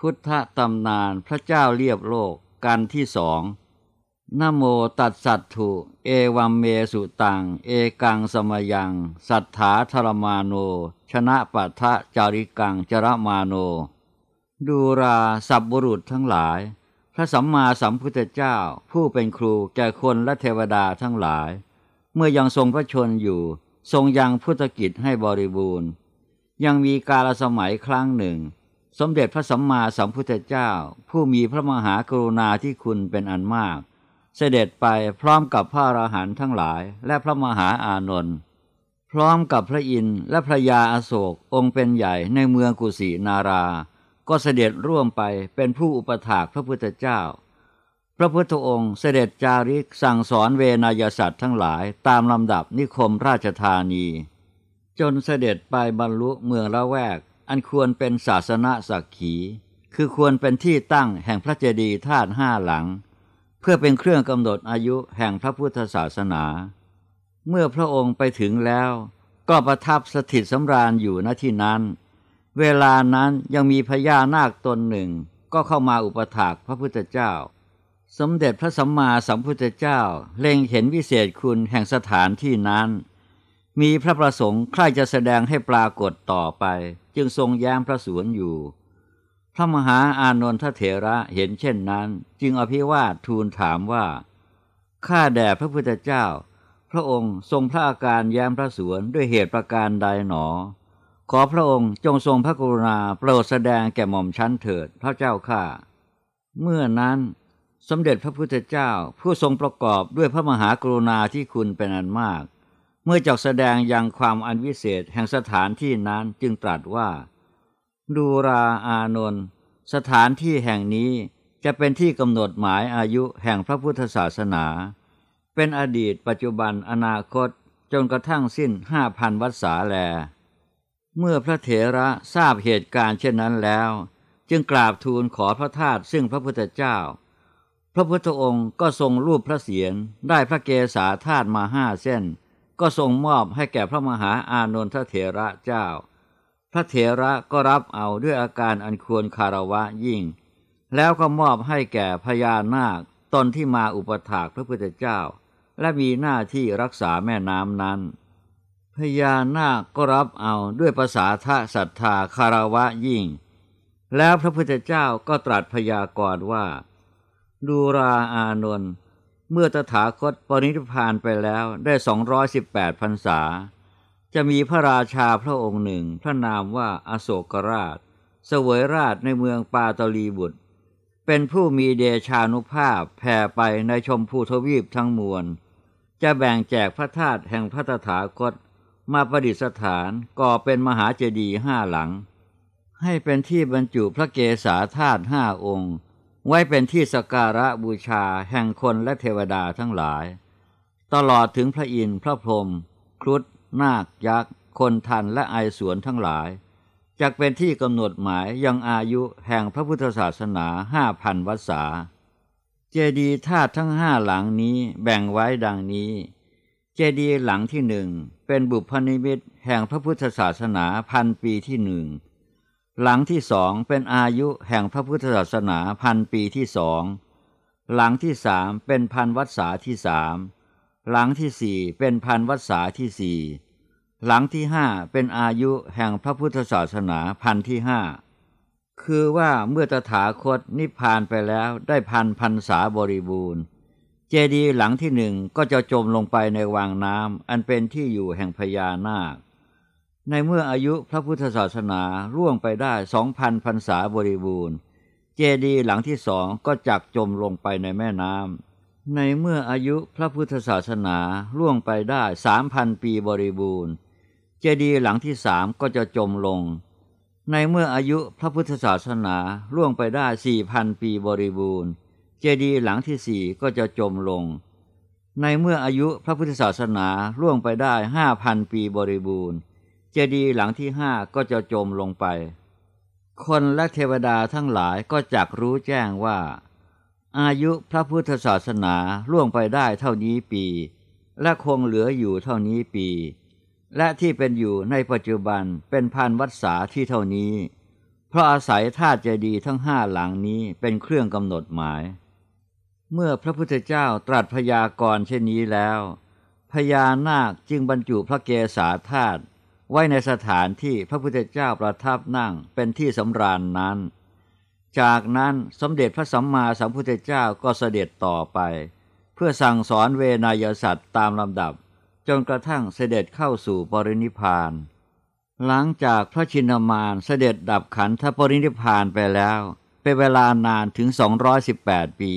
พุทธตำนานพระเจ้าเรียบโลกกันที่สองนโมตัดสัตถุ เอวัมเมสุตัง เอกังสมยัง สัทธาธรมาโน ชนะปัทะจาริกังจรมาโน ดูราสับบุรุษทั้งหลาย พระสัมมาสัมพุทธเจ้า ผู้เป็นครูแก่คนและเทวดาทั้งหลาย เมื่อยังทรงพระชนอยู่ ทรงยังพุทธกิจให้บริบูรณ์ ยังมีกาลสมัยครั้งหนึ่ง สมเด็จพระสัมมาสัมพุทธเจ้า ผู้มีพระมหากรุณาที่คุณเป็นอันมาก เสด็จไปพร้อมกับพระอรหันต์ทั้งหลาย และพระมหาอานนท์พร้อมกับพระอินทร์และพระยาอโศกองค์เป็นใหญ่ในเมืองกุสินารา ก็เสด็จร่วมไปเป็นผู้อุปถากพระพุทธเจ้า พระพุทธองค์เสด็จจาริกสั่งสอนเวนยสัตว์ทั้งหลายตามลำดับนิคมราชธานี จนเสด็จไปบรรลุเมืองละแวก อันควรเป็นศาสนาสักขี คือควรเป็นที่ตั้งแห่งพระเจดีย์ธาตุห้าหลัง เพื่อเป็นเครื่องกำหนดอายุแห่งพระพุทธศาสนา เมื่อพระองค์ไปถึงแล้ว ก็ประทับสถิตสำราญอยู่ณที่นั้น เวลานั้นยังมีพญานาคตนหนึ่ง ก็เข้ามาอุปถากพระพุทธเจ้า สมเด็จพระสัมมาสัมพุทธเจ้าเล็งเห็นวิเศษคุณแห่งสถานที่นั้นมีพระประสงค์ใคร่จะแสดงให้ปรากฏต่อไป จึงทรงแย้มพระสวนอยู่ พระมหาอานนทเถระเห็นเช่นนั้น จึงอภิวาททูลถามว่าข้าแด่พระพุทธเจ้า พระองค์ทรงพระอาการแย้มพระสวนด้วยเหตุประการใดหนอ ขอพระองค์จงทรงพระกรุณาโปรดแสดงแก่หม่อมชั้นเถิดพระเจ้าข้าเมื่อนั้นสมเด็จพระพุทธเจ้าผู้ทรงประกอบด้วยพระมหากรุณาที่คุณเป็นอันมาก เมื่อจักแสดงยังความอันวิเศษแห่งสถานที่นั้นจึงตรัสว่า ดูราอานนท์สถานที่แห่งนี้จะเป็นที่กำหนดหมายอายุแห่งพระพุทธศาสนา เป็นอดีตปัจจุบันอนาคตจนกระทั่งสิ้นห้าพันวัฏษาแล เมื่อพระเถระทราบเหตุการณ์เช่นนั้นแล้ว จึงกราบทูลขอพระธาตุซึ่งพระพุทธเจ้า พระพุทธองค์ก็ทรงรูปพระเศียรได้พระเกศาธาตุมาห้าเส้น ก็ทรงมอบให้แก่พระมหาอานนทเถระเจ้า พระเถระก็รับเอาด้วยอาการอันควรคารวะยิ่ง แล้วก็มอบให้แก่พญานาคตนที่มาอุปถากพระพุทธเจ้า และมีหน้าที่รักษาแม่น้ำนั้น พญานาคก็รับเอาด้วยภาษาทะศรัทธาคารวะยิ่ง แล้วพระพุทธเจ้าก็ตรัสพยากรณ์ว่า ดูราอานนท์ เมื่อตถาคตปรินิพพานไปแล้วได้สองร้อยสิบแปดพรรษา จะมีพระราชาพระองค์หนึ่ง พระนามว่าอโศกราช เสวยราชในเมืองปาตลีบุตร เป็นผู้มีเดชานุภาพแผ่ไปในชมพูทวีปทั้งมวล จะแบ่งแจกพระธาตุแห่งพระตถาคต มาประดิษฐานก่อเป็นมหาเจดีย์ห้าหลัง ให้เป็นที่บรรจุพระเกศาธาตุห้าองค์ ไว้เป็นที่สการะบูชาแห่งคนและเทวดาทั้งหลาย ตลอดถึงพระอินทร์พระพรหมครุฑนาคยักษ์ คนทันและไอสวนทั้งหลายจักเป็นที่กำหนดหมายยังอายุแห่งพระพุทธศาสนาห้าพันวัษา เจดีย์ธาตุทั้งห้าหลังนี้แบ่งไว้ดังนี้ เจดีย์หลังที่หนึ่งเป็นบุพนิมิตแห่งพระพุทธศาสนาพันปีที่หนึ่ง หลังที่สองเป็นอายุแห่งพระพุทธศาสนาพันปีที่สองหลังที่สามเป็นพันวัษาที่สามหลังที่สี่เป็นพันวัษาที่สี่หลังที่ห้าเป็นอายุแห่งพระพุทธศาสนาพันที่ห้าคือว่าเมื่อตถาคตนิพพานไปแล้วได้พันพันษาบริบูรณ์ เจดีย์หลังที่หนึ่งก็จะจมลงไปในวางน้ำอันเป็นที่อยู่แห่งพญานาค ในเมื่ออายุพระพุทธศาสนาล่วงไปได้สองพันพรรษาบริบูรณ์ เจดีย์หลังที่สองก็จักจมลงไปในแม่น้ำในเมื่ออายุพระพุทธศาสนาล่วงไปได้สามพันปีบริบูรณ์ เจดีย์หลังที่สามก็จะจมลง ในเมื่ออายุพระพุทธศาสนาล่วงไปได้สี่พันปีบริบูรณ์ เจดีย์หลังที่สี่ก็จะจมลง ในเมื่ออายุพระพุทธศาสนาล่วงไปได้ห้าพันปีบริบูรณ์ เจดีย์หลังที่ห้าก็จะจมลงไป คนและเทวดาทั้งหลายก็จักรู้แจ้งว่า อายุพระพุทธศาสนาล่วงไปได้เท่านี้ปี และคงเหลืออยู่เท่านี้ปี และที่เป็นอยู่ในปัจจุบันเป็นพันวัฏษาที่เท่านี้ เพราะอาศัยธาตุเจดีย์ทั้งห้าหลังนี้เป็นเครื่องกำหนดหมายเมื่อพระพุทธเจ้าตรัสพยากรณ์เช่นนี้แล้ว พญานาคจึงบรรจุพระเกศาธาตุ ไว้ในสถานที่พระพุทธเจ้าประทับนั่งเป็นที่สำราญนนั้น จากนั้นสมเด็จพระสัมมาสัมพุทธเจ้าก็เสด็จต่อไป เพื่อสั่งสอนเวนยสัตว์ตามลำดับ จนกระทั่งเสด็จเข้าสู่ปรินิพานหลังจากพระชินมารเสด็จดับขันธปรินิพานไปแล้ว เป็นเวลานานถึง 218 ปี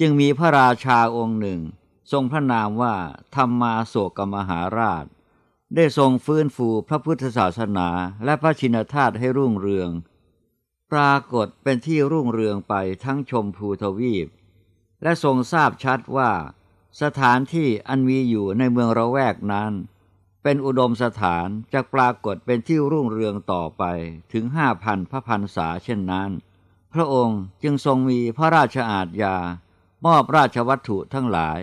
จึงมีพระราชาองค์หนึ่ง ทรงพระนามว่าธรรมาโศกมหาราช ได้ทรงฟื้นฟูพระพุทธศาสนาและพระชินธาตุให้รุ่งเรือง ปรากฏเป็นที่รุ่งเรืองไปทั้งชมพูทวีป และทรงทราบชัดว่า สถานที่อันมีอยู่ในเมืองระแวกนั้น เป็นอุดมสถานจะปรากฏเป็นที่รุ่งเรืองต่อไปถึงห้าพันพระพันษาเช่นนั้น พระองค์จึงทรงมีพระราชอาญามอบราชวัตถุทั้งหลาย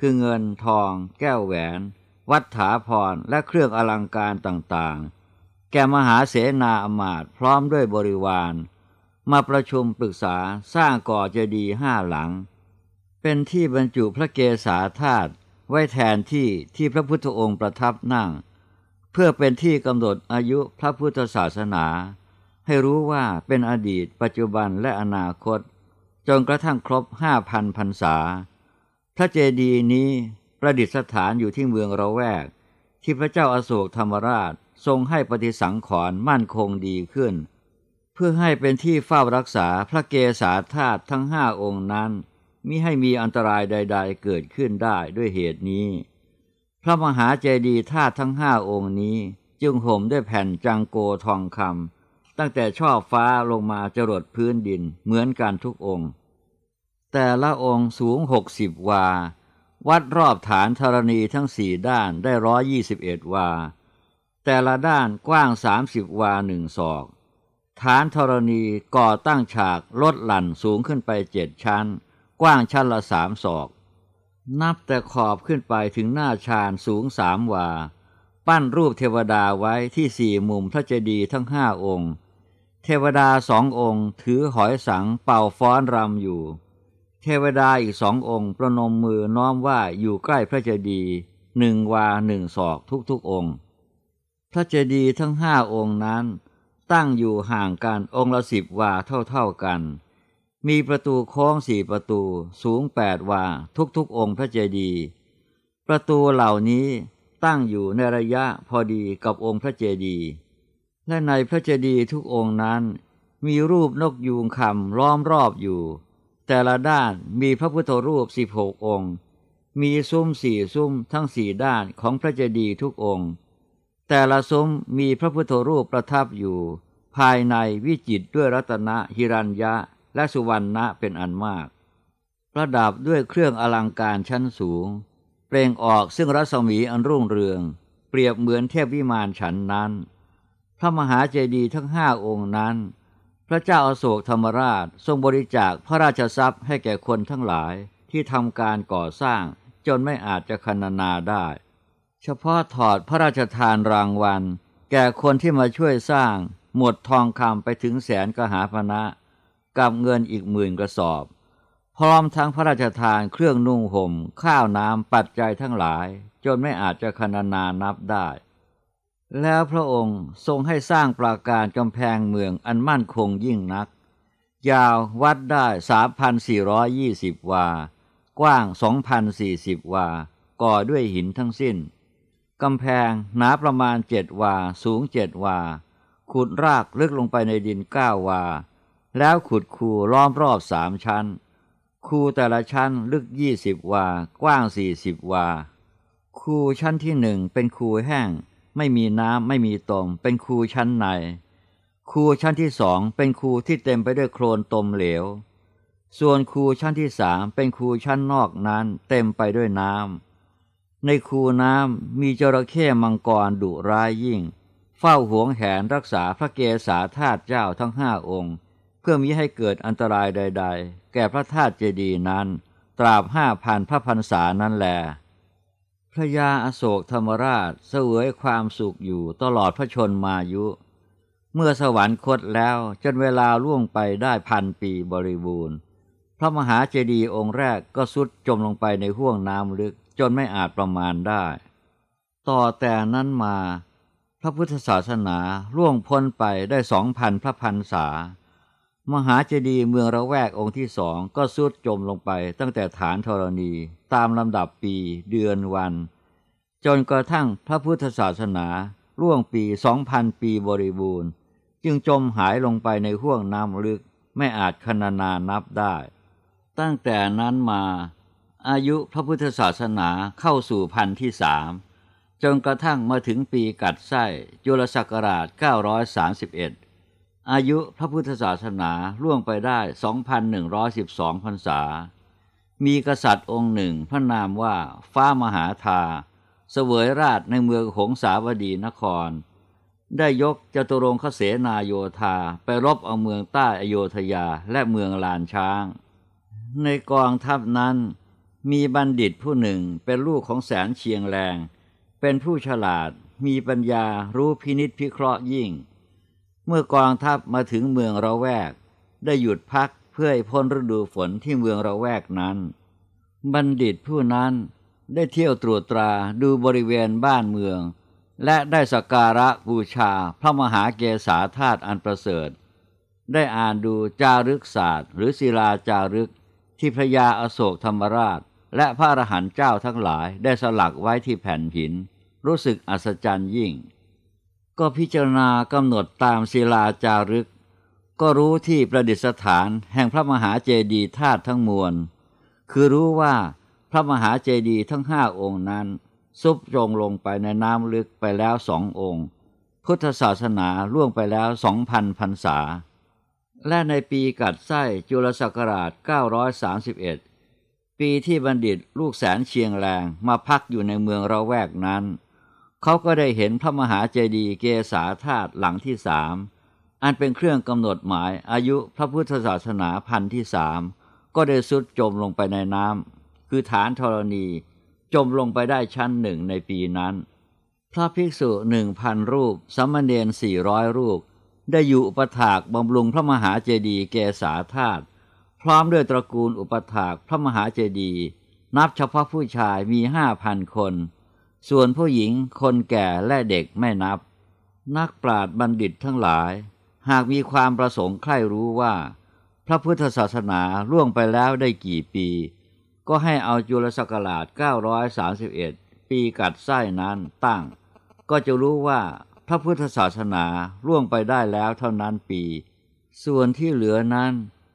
คือเงินทอง แก้วแหวน วัฏฐาพรและเครื่องอลังการต่างๆ แก่มหาเสนาอมาตย์พร้อมด้วยบริวาร มาประชุมปรึกษาสร้างก่อเจดีย์ห้าหลัง เป็นที่บรรจุพระเกศาธาตุไว้แทนที่ที่พระพุทธองค์ประทับนั่ง เพื่อเป็นที่กำหนดอายุพระพุทธศาสนา ให้รู้ว่าเป็นอดีตปัจจุบันและอนาคต จนกระทั่งครบห้าพันพรรษาพระเจดีย์นี้ ประดิษฐานอยู่ที่เมืองระแวก ที่พระเจ้าอาโศกธรรมราชทรงให้ปฏิสังขรณ์มั่นคงดีขึ้น เพื่อให้เป็นที่เฝ้ารักษาพระเกศาธาตุทั้งห้าองค์นั้นมิให้มีอันตรายใด ๆ เกิดขึ้นได้ด้วยเหตุนี้ พระมหาเจดีย์ธาตุทั้งห้าองค์นี้ จึงห่มด้วยแผ่นจังโกทองคำตั้งแต่ช่อฟ้าลงมาจรดพื้นดินเหมือนกันทุกองค์ แต่ละองค์สูงหกสิบวา วัดรอบฐานธรณีทั้งสี่ด้านได้ร้อยยี่สิบเอ็ดวา แต่ละด้านกว้างสามสิบวาหนึ่งศอก ฐานธรณีก่อตั้งฉากลดหลั่นสูงขึ้นไปเจ็ดชั้น กว้างชั้นละสามศอก นับแต่ขอบขึ้นไปถึงหน้าชานสูงสามวา ปั้นรูปเทวดาไว้ที่สี่มุมพระเจดีย์ทั้งห้าองค์ เทวดาสององค์ถือหอยสังเป่าฟ้อนรำอยู่ เทวดาอีกสององค์ประนมมือน้อมว่าอยู่ใกล้พระเจดีย์หนึ่งวาหนึ่งศอกทุกๆองค์ พระเจดีย์ทั้งห้าองค์นั้น ตั้งอยู่ห่างกันองค์ละสิบวาเท่าๆกัน มีประตูโค้งสี่ประตูสูงแปดวาทุกๆองค์พระเจดีย์ประตูเหล่านี้ตั้งอยู่ในระยะพอดีกับองค์พระเจดีย์และในพระเจดีย์ทุกองค์นั้น มีรูปนกยูงคำล้อมรอบอยู่ แต่ละด้านมีพระพุทธรูปสิบหกองค์ มีซุ้มสี่ซุ้มทั้งสี่ด้านของพระเจดีย์ทุกองค์ แต่ละซุ้มมีพระพุทธรูปประทับอยู่ ภายในวิจิตด้วยรัตนะหิรัญญะและสุวรรณะเป็นอันมาก ประดับด้วยเครื่องอลังการชั้นสูง เปล่งออกซึ่งรัศมีอันรุ่งเรือง เปรียบเหมือนเทพวิมานฉันนั้น พระมหาเจดีย์ทั้งห้าองค์นั้น พระเจ้าอาโศกธรรมราชทรงบริจาคพระราชทรัพย์ให้แก่คนทั้งหลายที่ทำการก่อสร้างจนไม่อาจจะคันนาได้ เฉพาะถอดพระราชทานรางวัล แก่คนที่มาช่วยสร้าง หมดทองคำไปถึงแสนกหาพนะ กับเงินอีกหมื่นกระสอบ พร้อมทั้งพระราชทานเครื่องนุ่งห่ม ข้าวน้ำปัจจัยทั้งหลาย จนไม่อาจจะคันนานับได้ แล้วพระองค์ทรงให้สร้างปราการกำแพงเมืองอันมั่นคงยิ่งนัก ยาววัดได้สามพันสี่ร้อยยี่สิบวา กว้างสองพันสี่สิบวา ก่อด้วยหินทั้งสิ้น กำแพงหนาประมาณเจ็ดวา สูงเจ็ดวา ขุดรากลึกลงไปในดินเก้าวา แล้วขุดคูล้อมรอบสามชั้น คูแต่ละชั้นลึกยี่สิบวา กว้างสี่สิบวา คูชั้นที่หนึ่งเป็นคูแห้ง ไม่มีน้ำไม่มีตม เป็นคูชั้นใน คูชั้นที่สองเป็นคูที่เต็มไปด้วยโคลนตมเหลว ส่วนคูชั้นที่สามเป็นคูชั้นนอกนั้นเต็มไปด้วยน้ำในคูน้ำมีจระเข้มังกรดุร้ายยิ่ง เฝ้าหวงแหนรักษาพระเกศาธาตุเจ้าทั้งห้าองค์ เพื่อมิให้เกิดอันตรายใด ๆ แก่พระธาตุเจดีย์นั้น ตราบห้าพันพระพรรษานั้นแหละ พระยาอโศกธรรมราชเสวยความสุขอยู่ตลอดพระชนมายุ เมื่อสวรรคตแล้วจนเวลาล่วงไปได้พันปีบริบูรณ์ พระมหาเจดีย์องค์แรกก็สุดจมลงไปในห้วงน้ำลึกจนไม่อาจประมาณได้ ต่อแต่นั้นมา พระพุทธศาสนาล่วงพ้นไปได้สองพันพระพันษา มหาเจดีย์เมืองระแวกองค์ที่สองก็สุดจมลงไปตั้งแต่ฐานธรณีตามลำดับปีเดือนวัน จนกระทั่งพระพุทธศาสนาล่วงปีสองพันปีบริบูรณ์ จึงจมหายลงไปในห้วงน้ำลึกไม่อาจคณนานับได้ ตั้งแต่นั้นมา อายุพระพุทธศาสนาเข้าสู่พันที่สามจนกระทั่งมาถึงปีกัดไส้จุลศักราช 931 อายุพระพุทธศาสนาล่วงไปได้ 2,112 พรรษา มีกษัตริย์องค์หนึ่งพระนามว่าฟ้ามหาธาเสวยราชในเมืองหงสาวดีนคร ได้ยกจตุรงคเสนาโยธาไปรบเอาเมืองใต้อโยธยาและเมืองลานช้าง ในกองทัพนั้นมีบัณฑิตผู้หนึ่งเป็นลูกของแสนเชียงแรง เป็นผู้ฉลาด มีปัญญารู้พินิษพิเคราะห์ยิ่ง เมื่อกองทัพมาถึงเมืองระแวก ได้หยุดพักเพื่อให้พ้นฤดูฝนที่เมืองระแวกนั้น บัณฑิตผู้นั้นได้เที่ยวตรวจตราดูบริเวณบ้านเมือง และได้สักการะบูชาพระมหาเกศาธาตุอันประเสริฐ ได้อ่านดูจารึกศาสตร์ หรือศิลาจารึกที่พระยาอโศกธรรมราช และพระอรหันต์เจ้าทั้งหลายได้สลักไว้ที่แผ่นหิน รู้สึกอัศจรรย์ยิ่ง ก็พิจารณากำหนดตามศิลาจารึก ก็รู้ที่ประดิษฐานแห่งพระมหาเจดีย์ธาตุทั้งมวล คือรู้ว่าพระมหาเจดีย์ทั้งห้าองค์นั้น ซุบจงลงไปในน้ำลึกไปแล้วสององค์ พุทธศาสนาล่วงไปแล้วสองพันพรรษา และในปีกัดไส้จุลศักราช 931 ปีที่บัณฑิตลูกแสนเชียงแรงมาพักอยู่ในเมืองระแวกนั้น เขาก็ได้เห็นพระมหาเจดีย์เกษาธาตุหลังที่สาม อันเป็นเครื่องกำหนดหมายอายุพระพุทธศาสนาพันที่สามก็ได้สุดจมลงไปในน้ำคือฐานธรณี จมลงไปได้ชั้นหนึ่งในปีนั้น พระภิกษุหนึ่งพันรูปสมมเนนสี่ร้อยรูป ได้อยู่อุปถากบำรุงพระมหาเจดีย์เกษาธาตุพร้อมด้วยตระกูลอุปถากพระมหาเจดีย์นับเฉพาะผู้ชายมีห้าพันคน ส่วนผู้หญิงคนแก่และเด็กไม่นับ นักปราชญ์บัณฑิตทั้งหลาย หากมีความประสงค์ใคร่รู้ว่า พระพุทธศาสนาล่วงไปแล้วได้กี่ปี ก็ให้เอาจุลศักราช 931 ปีกัดไส้นั้นตั้ง ก็จะรู้ว่าพระพุทธศาสนาล่วงไปได้แล้วเท่านั้นปี ส่วนที่เหลือนั้น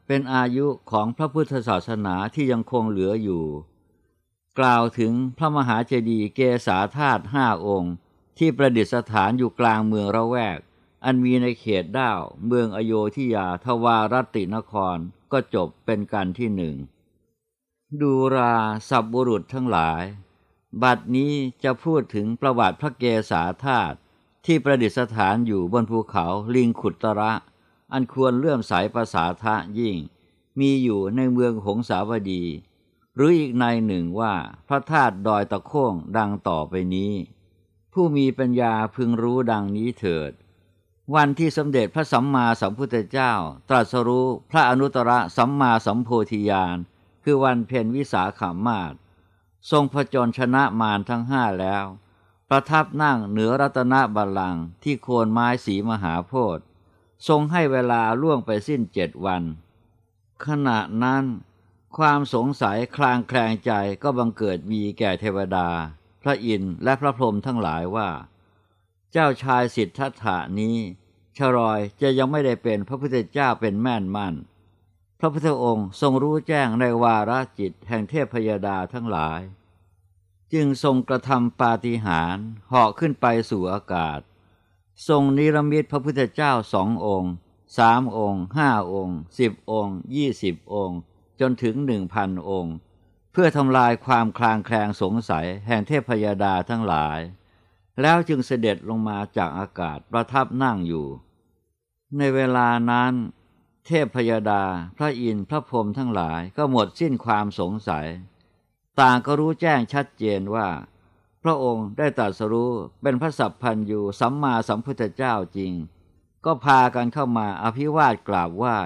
เป็นอายุของพระพุทธศาสนาที่ยังคงเหลืออยู่ กล่าวถึงพระมหาเจดีย์เกษาธาตุห้าองค์ ที่ประดิษฐานอยู่กลางเมืองระแวก อันมีในเขตด้าว เมืองอโยธยาทวารตินครก็จบเป็นการที่หนึ่ง ดูราสับบุรุษทั้งหลาย บัดนี้จะพูดถึงประวัติพระเกศาธาตุที่ประดิษฐานอยู่บนภูเขาลิงขุตระ อันควรเลื่อมสายภาษาทะยิ่ง มีอยู่ในเมืองหงสาวดี หรืออีกในหนึ่งว่าพระธาตุดอยตะโค้งดังต่อไปนี้ ผู้มีปัญญาพึงรู้ดังนี้เถิด วันที่สมเด็จพระสัมมาสัมพุทธเจ้า ตรัสรู้พระอนุตตรสัมมาสัมโพธิญาณคือวันเพ็ญวิสาขามาศทรงผจญชนะมารทั้งห้าแล้ว ประทับนั่งเหนือรัตนบัลลังก์ที่โคนไม้สีมหาโพธิ์ทรงให้เวลาล่วงไปสิ้นเจ็ดวัน ขณะนั้น ความสงสัยคลางแคลงใจก็บังเกิดมีแก่เทวดา พระอินทร์และพระพรหมทั้งหลายว่า เจ้าชายสิทธัตถานี้ชรอยจะยังไม่ได้เป็นพระพุทธเจ้าเป็นแม่นมั่น พระพุทธองค์ทรงรู้แจ้งในวาระจิตแห่งเทพพยดาทั้งหลาย จึงทรงกระทำปาฏิหาริย์เหาะขึ้นไปสู่อากาศ ทรงนิรมิตพระพุทธเจ้าสององค์สามองค์ห้าองค์สิบองค์ยี่สิบองค์ จนถึงหนึ่งพันองค์ เพื่อทำลายความคลางแคลงสงสัยแห่งเทพยดาทั้งหลาย แล้วจึงเสด็จลงมาจากอากาศประทับนั่งอยู่ ในเวลานั้น เทพพยดาพระอินทร์พระพรหมทั้งหลายก็หมดสิ้นความสงสัย ต่างก็รู้แจ้งชัดเจนว่า พระองค์ได้ตรัสรู้เป็นพระสัพพันยูสัมมาสัมพุทธเจ้าจริง ก็พากันเข้ามาอภิวาทกราบไหว้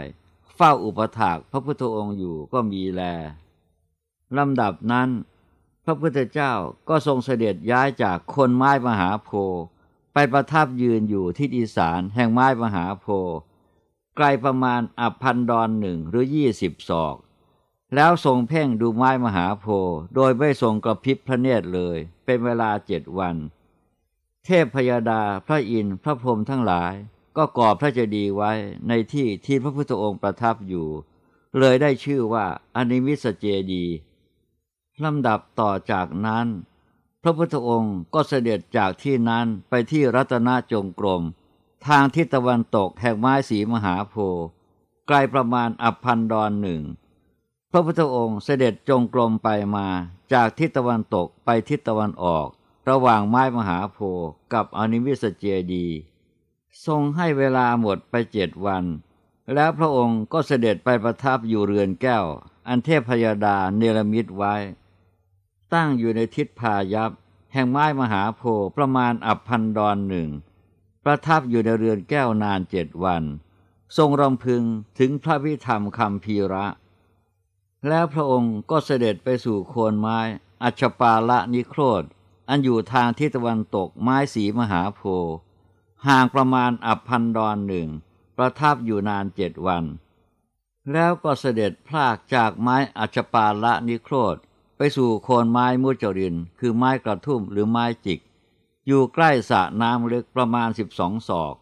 เฝ้าอุปถากพระพุทธองค์อยู่ก็มีแลลำดับนั้น พระพุทธเจ้าก็ทรงเสด็จย้ายจากคนไม้มหาโพธิ์ไปประทับยืนอยู่ที่อีสานแห่งไม้มหาโพธิ์ไกลประมาณอับพันดอนหนึ่งหรือยี่สิบศอก แล้วทรงเพ่งดูไม้มหาโพธิ์โดยไม่ทรงกระพริบพระเนตรเลย เป็นเวลาเจ็ดวัน เทพพยาดาพระอินทร์พระพรหมทั้งหลาย ก็ก่อพระเจดีย์ไว้ในที่ที่พระพุทธองค์ประทับอยู่ เลยได้ชื่อว่าอนิมิสเจดีลำดับต่อจากนั้น พระพุทธองค์ก็เสด็จจากที่นั้นไปที่รัตนจงกรม ทางทิศตะวันตกแห่งไม้สีมหาโพธิ์ไกลประมาณอับพันดอนหนึ่งพระพุทธองค์เสด็จจงกรมไปมาจากทิศตะวันตกไปทิศตะวันออก ระหว่างไม้มหาโพธิ์กับอนิมิสเจดีย์ ทรงให้เวลาหมดไปเจ็ดวัน แล้วพระองค์ก็เสด็จไปประทับอยู่เรือนแก้ว อันเทพพยาดาเนรมิตไว้ ตั้งอยู่ในทิศพายัพแห่งไม้มหาโพธิ์ประมาณอับพันดอนหนึ่ง ประทับอยู่ในเรือนแก้วนานเจ็ดวัน ทรงรำพึงถึงพระวิธรรมคำพีระ แล้วพระองค์ก็เสด็จไปสู่โคนไม้ อัชปาละนิโครธ อันอยู่ทางทิศตะวันตกไม้สีมหาโพธิ์ ห่างประมาณอับพันดอนหนึ่ง ประทับอยู่นานเจ็ดวัน แล้วก็เสด็จพลากจากไม้อัชปาละนิโครธ ไปสู่โคนไม้มุจริน คือไม้กระทุ่มหรือไม้จิก อยู่ใกล้สระน้ำลึกประมาณสิบสองศอก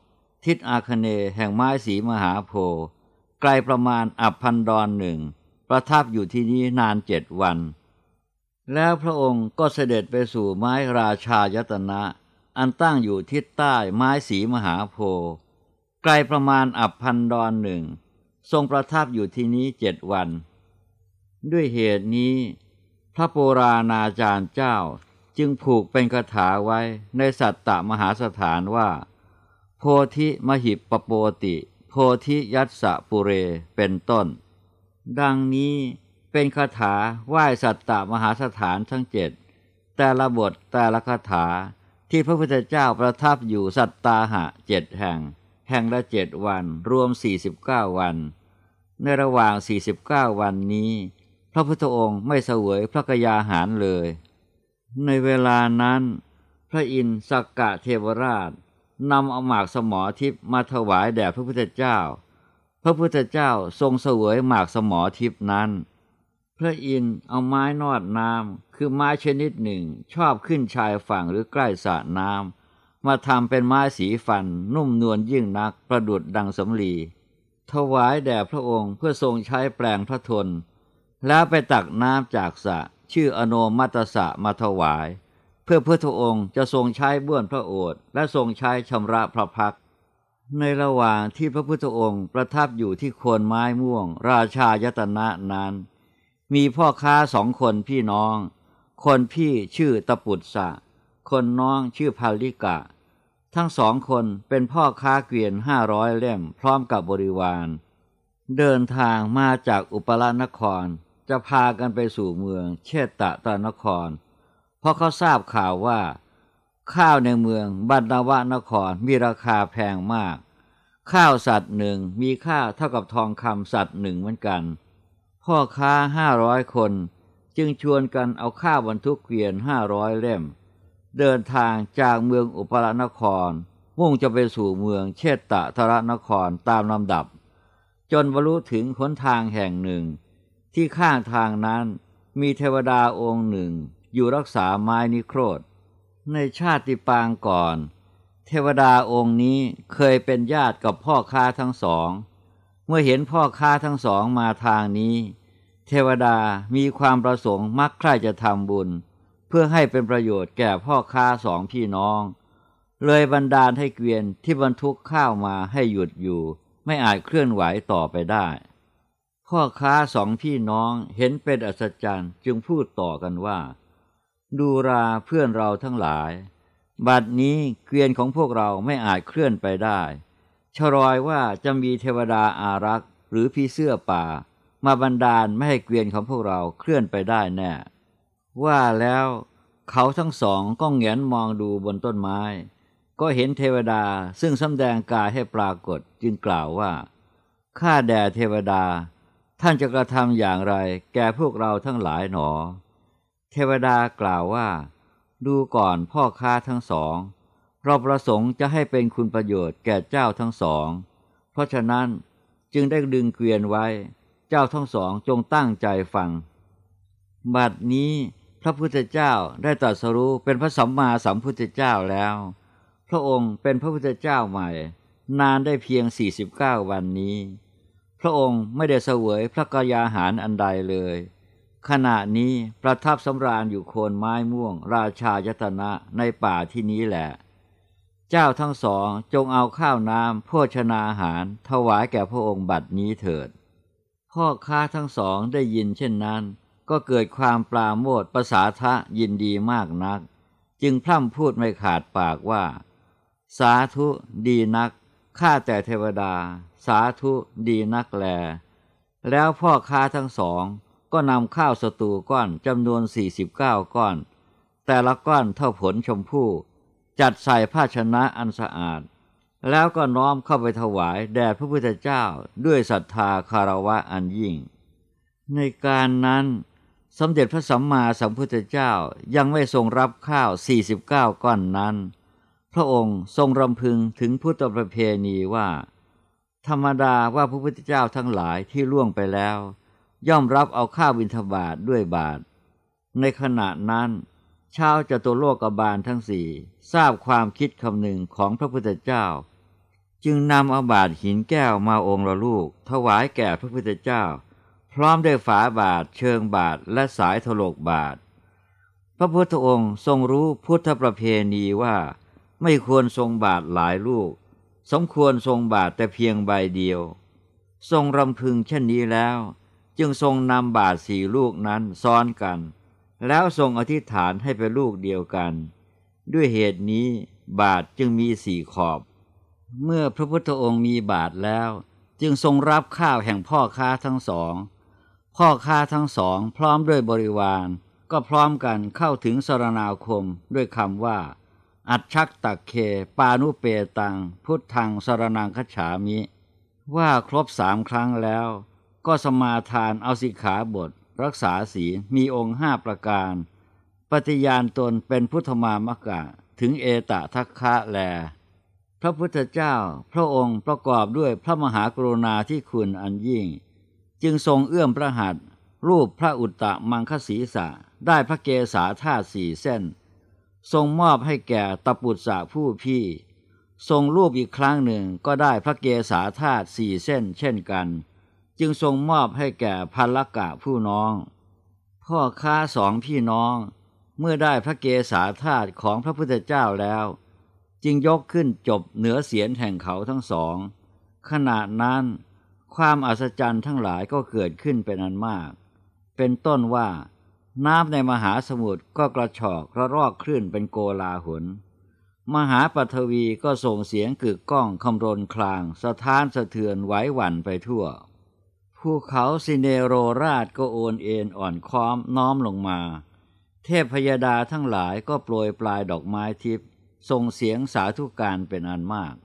ทิศอาคเนย์แห่งไม้สีมหาโพธิ์ไกลประมาณอับพันดอนหนึ่ง ประทับอยู่ที่นี้นานเจ็ดวัน แล้วพระองค์ก็เสด็จไปสู่ไม้ราชายตนะ อันตั้งอยู่ทิศใต้ไม้สีมหาโพธิ์ไกลประมาณอับพันดอนหนึ่ง ทรงประทับอยู่ที่นี้เจ็ดวัน ด้วยเหตุนี้ พระโบราณาจารย์เจ้าจึงผูกเป็นคาถาไว้ในสัตตมหาสถานว่า โพธิมหิปปโปติ โพธิยัสสะปุเรเป็นต้น ดังนี้เป็นคาถาไหว้สัตตมหาสถานทั้งเจ็ดแต่ละบทแต่ละคาถา ที่พระพุทธเจ้าประทับอยู่สัตตาหะเจ็ดแห่ง แห่งละเจ็ดวัน รวมสี่สิบเก้าวัน ในระหว่างสี่สิบเก้าวันนี้ พระพุทธองค์ไม่เสวยพระกยาหารเลย ในเวลานั้น พระอินทร์สักกะเทวราชนำเอาหมากสมอทิพย์มาถวายแด่พระพุทธเจ้า พระพุทธเจ้าทรงเสวยหมากสมอทิพย์นั้น พระอินทร์เอาไม้นอดน้ำคือไม้ชนิดหนึ่ง ชอบขึ้นชายฝั่งหรือใกล้สระน้ำมาทำเป็นไม้สีฟัน นุ่มนวลยิ่งนักประดุดดังสำลีถวายแด่พระองค์เพื่อทรงใช้แปลงพระทน แล้วไปตักน้ำจากสระชื่ออโนมัตสะมาถวาย เพื่อพระทองค์จะทรงใช้บ้วนพระโอษฐ์และทรงใช้ชำระพระพักตร์ในระหว่างที่พระพุทธองค์ประทับอยู่ที่โคนไม้ม่วง ราชายตนะนั้น มีพ่อค้าสองคนพี่น้อง คนพี่ชื่อตะปุตสะ คนน้องชื่อพาลิกะ ทั้งสองคนเป็นพ่อค้าเกวียนห้าร้อยเล่มพร้อมกับบริวาร เดินทางมาจากอุปรานคร จะพากันไปสู่เมืองเชตตะตานคร เพราะเขาทราบข่าวว่า ข้าวในเมืองบันดาวานครมีราคาแพงมาก ข้าวสัตว์หนึ่งมีค่าเท่ากับทองคำสัตว์หนึ่งเหมือนกัน พ่อค้าห้าร้อยคน จึงชวนกันเอาข้าวบรรทุกเกวียนห้าร้อยเล่ม เดินทางจากเมืองอุปรานคร มุ่งจะไปสู่เมืองเชตตะทรนครตามลำดับ จนบรรลุถึงหนทางแห่งหนึ่ง ที่ข้างทางนั้นมีเทวดาองค์หนึ่งอยู่รักษาไม้นิโครธ ในชาติปางก่อน เทวดาองค์นี้เคยเป็นญาติกับพ่อค้าทั้งสอง เมื่อเห็นพ่อค้าทั้งสองมาทางนี้ เทวดามีความประสงค์มักใคร่จะทำบุญ เพื่อให้เป็นประโยชน์แก่พ่อค้าสองพี่น้อง เลยบันดาลให้เกวียนที่บรรทุกข้าวมาให้หยุดอยู่ ไม่อาจเคลื่อนไหวต่อไปได้ พ่อค้าสองพี่น้องเห็นเป็นอัศจรรย์จึงพูดต่อกันว่า ดูราเพื่อนเราทั้งหลาย บัดนี้เกวียนของพวกเราไม่อาจเคลื่อนไปได้ชรอยว่าจะมีเทวดาอารักษ์หรือพี่เสื้อป่า มาบันดาลไม่ให้เกวียนของพวกเราเคลื่อนไปได้แน่ ว่าแล้วเขาทั้งสองก็แงนมองดูบนต้นไม้ ก็เห็นเทวดาซึ่งสำแดงกายให้ปรากฏจึงกล่าวว่า ข้าแด่เทวดา ท่านจะกระทำอย่างไร แก่พวกเราทั้งหลายหนอ เทวดากล่าวว่า ดูก่อนพ่อค้าทั้งสอง เราประสงค์จะให้เป็นคุณประโยชน์แก่เจ้าทั้งสอง เพราะฉะนั้นจึงได้ดึงเกวียนไว้ เจ้าทั้งสองจงตั้งใจฟัง บัดนี้พระพุทธเจ้าได้ตรัสรู้เป็นพระสัมมาสัมพุทธเจ้าแล้ว พระองค์เป็นพระพุทธเจ้าใหม่ นานได้เพียง 49 วันนี้ พระองค์ไม่ได้เสวยพระกายาหารอันใดเลย ขณะนี้ประทับสำราญอยู่โคนไม้ม่วง ราชายตนะในป่าที่นี้แหละเจ้าทั้งสองจงเอาข้าวน้ำโภชนาอาหาร ถวายแก่พระองค์บัดนี้เถิด พ่อค้าทั้งสองได้ยินเช่นนั้น ก็เกิดความปราโมทประสาทะยินดีมากนัก จึงพร่ำพูดไม่ขาดปากว่า สาธุดีนักข้าแต่เทวดา สาธุดีนักแล แล้วพ่อค้าทั้งสองก็นำข้าวสตูก้อนจำนวนสี่สิบเก้าก้อน แต่ละก้อนเท่าผลชมพู่ จัดใส่ภาชนะอันสะอาด แล้วก็น้อมเข้าไปถวายแด่พระพุทธเจ้าด้วยศรัทธาคารวะอันยิ่ง ในการนั้นสมเด็จพระสัมมาสัมพุทธเจ้ายังไม่ทรงรับข้าว 49 ก้อนนั้น พระองค์ทรงรำพึงถึงพุทธประเพณีว่า ธรรมดาว่าพระพุทธเจ้าทั้งหลายที่ล่วงไปแล้ว ย่อมรับเอาข้าวบิณฑบาตด้วยบาท ในขณะนั้นชาวจตุโลกบาลทั้งสี่ทราบความคิดคำหนึ่งของพระพุทธเจ้า จึงนำอาบาทหินแก้วมาองค์ละลูก ถวายแก่พระพุทธเจ้า พร้อมด้วยฝาบาทเชิงบาทและสายถลกบาท พระพุทธองค์ทรงรู้พุทธประเพณีว่า ไม่ควรทรงบาทหลายลูก สมควรทรงบาทแต่เพียงใบเดียว ทรงรำพึงเช่นนี้แล้ว จึงทรงนำบาทสี่ลูกนั้นซ้อนกัน แล้วทรงอธิษฐานให้เป็นลูกเดียวกัน ด้วยเหตุนี้บาทจึงมีสี่ขอบ เมื่อพระพุทธองค์มีบาทแล้ว จึงทรงรับข้าวแห่งพ่อค้าทั้งสอง พ่อค้าทั้งสองพร้อมด้วยบริวาร ก็พร้อมกันเข้าถึงสรนาคมด้วยคำว่า อัจชักตักเค ปานุเปตัง พุทธังสรนังคฉามิ ว่าครบสามครั้งแล้ว ก็สมาทานเอาสิกขาบท รักษาศีลมีองค์ห้าประการ ปฏิญาณตนเป็นพุทธมามกะ ถึงเอตทัคคะแล พระพุทธเจ้า พระองค์ประกอบด้วยพระมหากรุณาที่คุณอันยิ่ง จึงทรงเอื้อมพระหัตถ์รูปพระอุตตะมังคศีสะได้พระเกศาธาตุสี่เส้น ทรงมอบให้แก่ตปุตสะผู้พี่ ทรงรูปอีกครั้งหนึ่งก็ได้พระเกศาธาตุสี่เส้น เช่นกัน จึงทรงมอบให้แก่พันลกะผู้น้อง พ่อค้าสองพี่น้อง เมื่อได้พระเกศาธาตุของพระพุทธเจ้าแล้ว จึงยกขึ้นจบเหนือเสียนแห่งเขาทั้งสอง ขณะนั้น ความอัศจรรย์ทั้งหลายก็เกิดขึ้นเป็นอันมาก เป็นต้นว่า น้ำในมหาสมุทรก็กระชอกกระรอกคลื่นเป็นโกลาหนมหาปัทวีก็ส่งเสียงกึกก้องคำรนคลาง สะท้านสะเทือนไหวหวั่นไปทั่ว ภูเขาสิเนโรราชก็โอนเอ็นอ่อนค้อมน้อมลงมา เทพพยดาทั้งหลายก็โปรยปลายดอกไม้ทิพย์ ส่งเสียงสาธุการเป็นอันมาก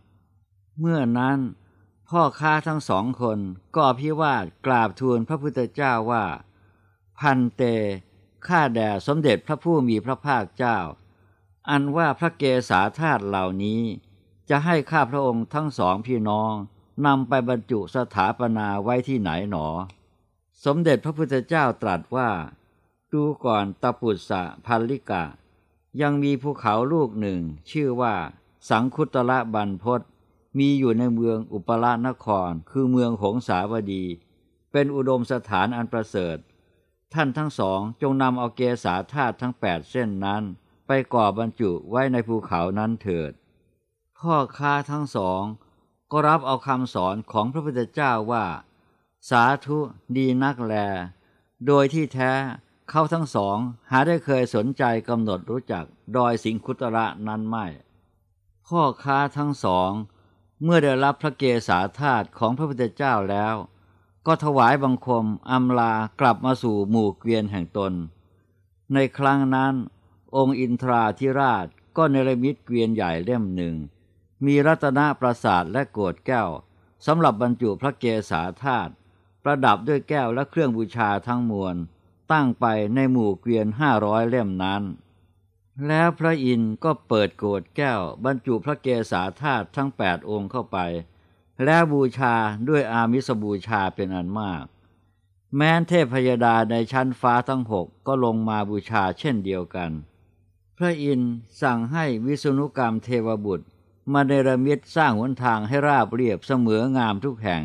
เมื่อนั้นพ่อค้าทั้งสองคนก็พิวาทกราบทูลพระพุทธเจ้าว่า พันเต ข้าแด่สมเด็จพระผู้มีพระภาคเจ้า อันว่าพระเกศาธาตุเหล่านี้ จะให้ข้าพระองค์ทั้งสองพี่น้องนำไปบรรจุสถาปนาไว้ที่ไหนหนอ สมเด็จพระพุทธเจ้าตรัสว่า ดูก่อนตปุสะพัลลิกะ ยังมีภูเขาลูกหนึ่ง ชื่อว่าสังคุตละบันพศมีอยู่ในเมืองอุปรานคร คือเมืองหงสาวดี เป็นอุดมสถานอันประเสริฐ ท่านทั้งสองจงนำเอาเกสาธาตุทั้งแปดเส้นนั้น ไปก่อบรรจุไว้ในภูเขานั้นเถิด พ่อค้าทั้งสอง ก็รับเอาคำสอนของพระพุทธเจ้าว่า สาธุดีนักแล โดยที่แท้ เขาทั้งสอง หาได้เคยสนใจกำหนดรู้จักดอยสิงคุตระนั้นไม่ พ่อค้าทั้งสอง เมื่อได้รับพระเกศาธาตุของพระพุทธเจ้าแล้ว ก็ถวายบังคมอำลากลับมาสู่หมู่เกวียนแห่งตน ในครั้งนั้น องค์อินทราธิราชก็เนรมิตเกวียนใหญ่เล่มหนึ่ง มีรัตนประสาทและโกดแก้วสำหรับบรรจุพระเกศาธาตุประดับด้วยแก้วและเครื่องบูชาทั้งมวล ตั้งไปในหมู่เกวียนห้าร้อยเล่มนั้น แล้วพระอินทร์ก็เปิดโกดแก้วบรรจุพระเกศาธาตุทั้งแปดองค์เข้าไป แล้วบูชาด้วยอามิสบูชาเป็นอันมาก แม้นเทพพยดาในชั้นฟ้าทั้งหกก็ลงมาบูชาเช่นเดียวกัน พระอินทร์สั่งให้วิษณุกรรมเทวบุตรมาเนรมิตสร้างหนทางให้ราบเรียบเสมองามทุกแห่ง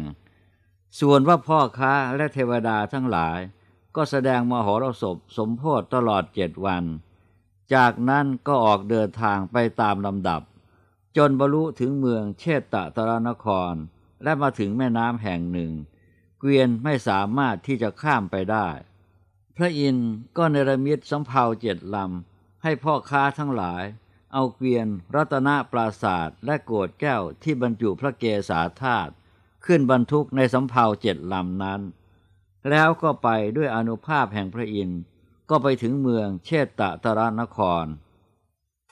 ส่วนว่าพ่อค้าและเทวดาทั้งหลาย ก็แสดงมหรสพสมโพธตลอดเจ็ดวัน จากนั้นก็ออกเดินทางไปตามลำดับ จนบรรลุถึงเมืองเชตตะตรนคร และมาถึงแม่น้ำแห่งหนึ่ง เกวียนไม่สามารถที่จะข้ามไปได้ พระอินทร์ก็เนรมิตสำเภาเจ็ดลำ ให้พ่อค้าทั้งหลาย เอาเกวียนรัตนปราศาสตร์และโกดแก้วที่บรรจุพระเกศาธาตุขึ้นบรรทุกในสำเภาเจ็ดลำนั้น แล้วก็ไปด้วยอนุภาพแห่งพระอินทร์ก็ไปถึงเมืองเชตตะตรนคร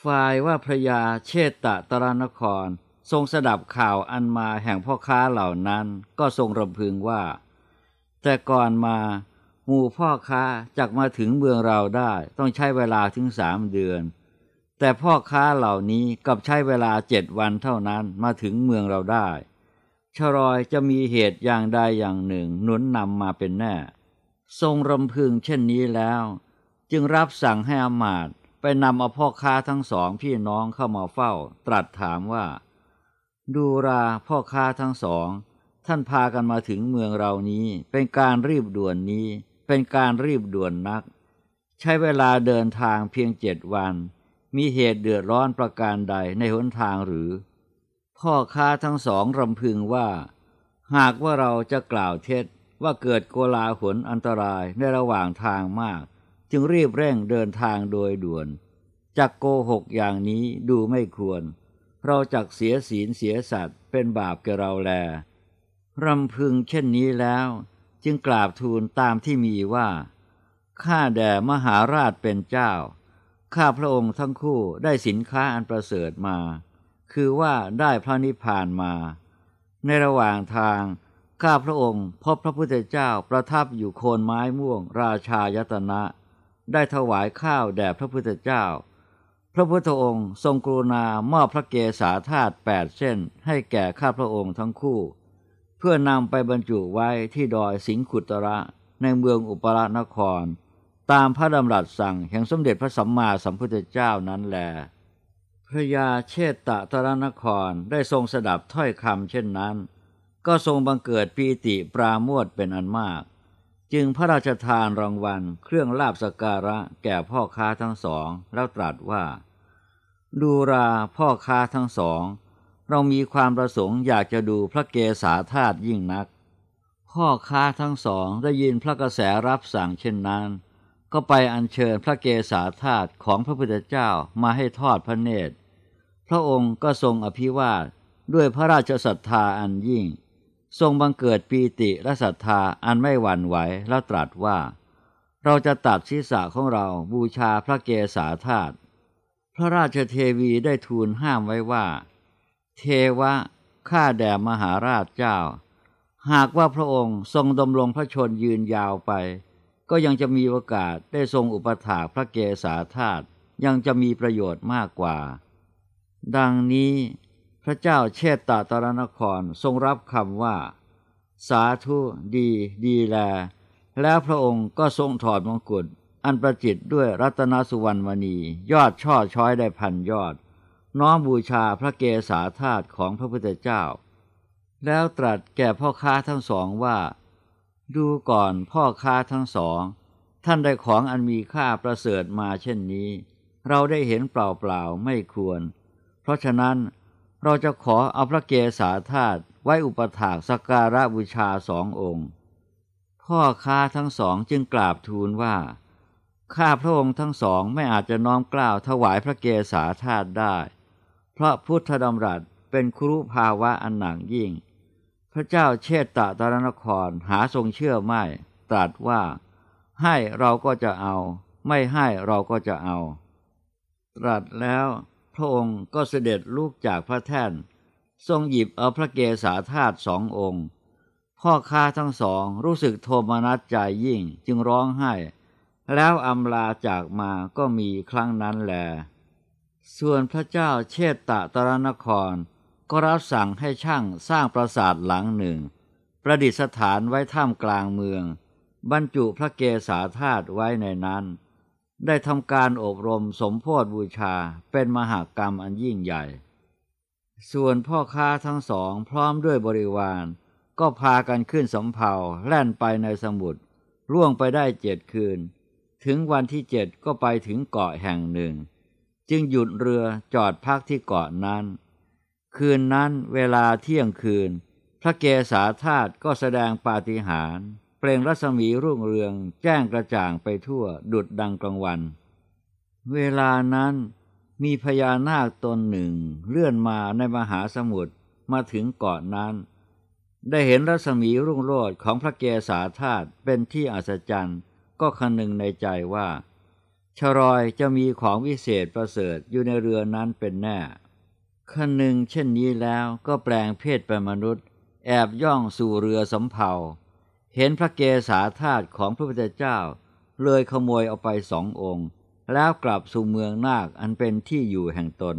ฝ่ายว่าพระยาเชตตะตรนคร ทรงสดับข่าวอันมาแห่งพ่อค้าเหล่านั้นก็ทรงรำพึงว่า แต่ก่อนมาหมู่พ่อค้าจักมาถึงเมืองเราได้ต้องใช้เวลาถึงสามเดือน แต่พ่อค้าเหล่านี้กับใช้เวลาเจ็ดวันเท่านั้นมาถึงเมืองเราได้ ชรอยจะมีเหตุอย่างใดอย่างหนึ่งหนุนนำมาเป็นแน่ ทรงรำพึงเช่นนี้แล้ว จึงรับสั่งให้อามาตไปนำเอาพ่อค้าทั้งสองพี่น้องเข้ามาเฝ้า ตรัสถามว่า ดูราพ่อค้าทั้งสอง ท่านพากันมาถึงเมืองเรานี้ เป็นการรีบด่วนนี้ เป็นการรีบด่วนนัก ใช้เวลาเดินทางเพียงเจ็ดวัน มีเหตุเดือดร้อนประการใดในหนทางหรือ พ่อค้าทั้งสองรำพึงว่า หากว่าเราจะกล่าวเท็จว่าเกิดโกลาหลอันตรายในระหว่างทางมาก จึงรีบเร่งเดินทางโดยด่วนจักโกหกอย่างนี้ดูไม่ควร เราจักเสียศีลเสียสัตว์เป็นบาปแกเราแลรำพึงเช่นนี้แล้ว จึงกราบทูลตามที่มีว่า ข้าแด่มหาราชเป็นเจ้า ข้าพระองค์ทั้งคู่ได้สินค้าอันประเสริฐมา คือว่าได้พระนิพพานมา ในระหว่างทางข้าพระองค์พบพระพุทธเจ้าประทับอยู่โคนไม้ม่วง ราชายตนะ ได้ถวายข้าวแด่พระพุทธเจ้า พระพุทธองค์ทรงกรุณามอบพระเกศาธาตุแปดเส้นให้แก่ข้าพระองค์ทั้งคู่ เพื่อนำไปบรรจุไว้ที่ดอยสิงขุตระในเมืองอุปรานคร ตามพระดำรัสสั่งแห่งสมเด็จพระสัมมาสัมพุทธเจ้านั้นแหลพ ระยาเชตตะตรนครได้ทรงสดับถ้อยคำเช่นนั้น ก็ทรงบังเกิดปีติปราโมทเป็นอันมาก จึงพระราชทานรางวัลเครื่องลาบสการะแก่พ่อค้าทั้งสอง แล้วตรัสว่า ดูราพ่อค้าทั้งสอง เรามีความประสงค์อยากจะดูพระเกศาธาตุยิ่งนัก พ่อค้าทั้งสองได้ยินพระกระแสรับสั่งเช่นนั้นก็ไปอัญเชิญพระเกศาธาตุของพระพุทธเจ้ามาให้ทอดพระเนตร พระองค์ก็ทรงอภิวาทด้วยพระราชศรัทธาอันยิ่ง ทรงบังเกิดปีติและศรัทธาอันไม่หวั่นไหวแล้วตรัสว่า เราจะตัดศีรษะของเราบูชาพระเกศาธาตุพระราชเทวีได้ทูลห้ามไว้ว่า เทวะข้าแด่มหาราชเจ้า หากว่าพระองค์ทรงดำรงพระชนยืนยาวไป ก็ยังจะมีโอกาสได้ทรงอุปถาพระเกศาธาตุยังจะมีประโยชน์มากกว่า ดังนี้พระเจ้าเชตตาตรนครทรงรับคำว่า สาธุดีดีแล แล้วพระองค์ก็ทรงถอดมงกุฎอันประจิตด้วยรัตนสุวรรณมณี ยอดช่อช้อยได้พันยอด น้อมบูชาพระเกศาธาตุของพระพุทธเจ้า แล้วตรัสแก่พ่อค้าทั้งสองว่า ดูก่อนพ่อค้าทั้งสอง ท่านได้ของอันมีค่าประเสริฐมาเช่นนี้ เราได้เห็นเปล่าๆไม่ควร เพราะฉะนั้นเราจะขอเอาพระเกศาธาตุไว้อุปถากสักการะบูชาสององค์ พ่อค้าทั้งสองจึงกราบทูลว่า ข้าพระองค์ทั้งสองไม่อาจจะน้อมกล่าวถวายพระเกศาธาตุได้ เพราะพุทธดำรัสเป็นครุภาวะอันหนักยิ่ง พระเจ้าเชตตะตรนครหาทรงเชื่อไม่ ตรัสว่า ให้เราก็จะเอา ไม่ให้เราก็จะเอา ตรัสแล้ว พระองค์ก็เสด็จลุกจากพระแท่น ทรงหยิบเอาพระเกศาธาตุสององค์ พ่อค้าทั้งสองรู้สึกโทมนัสใจยิ่งจึงร้องไห้ แล้วอำลาจากมาก็มีครั้งนั้นแลส่วนพระเจ้าเชตตะตรนคร ก็รับสั่งให้ช่างสร้างปราสาทหลังหนึ่ง ประดิษฐานไว้ท่ามกลางเมือง บรรจุพระเกศาธาตุไว้ในนั้น ได้ทำการอบรมสมโพธบูชาเป็นมหากรรมอันยิ่งใหญ่ ส่วนพ่อค้าทั้งสองพร้อมด้วยบริวาร ก็พากันขึ้นสำเภาแล่นไปในสมุทรล่วงไปได้เจ็ดคืน ถึงวันที่เจ็ดก็ไปถึงเกาะแห่งหนึ่ง จึงหยุดเรือจอดพักที่เกาะนั้น คืนนั้นเวลาเที่ยงคืน พระเกศาธาตุก็แสดงปาฏิหาริย์ ปล่งรัศมีรุ่งเรือง แจ้งกระจ่างไปทั่ว ดุดดังกลางวัน เวลานั้นมีพญานาคตนหนึ่ง เลื่อนมาในมหาสมุทรมาถึงเกาะนั้น ได้เห็นรัศมีรุ่งโรจน์ของพระเกศาธาตุเป็นที่อัศจรรย์ก็คนึงในใจว่าชรอยจะมีของวิเศษประเสริฐอยู่ในเรือนั้นเป็นแน่คนึงเช่นนี้แล้วก็แปลงเพศเป็นมนุษย์ แอบย่องสู่เรือสำเภา เห็นพระเกศาธาตุของพระพุทธเจ้า เลยขโมยเอาไปสององค์ แล้วกลับสู่เมืองนาคอันเป็นที่อยู่แห่งตน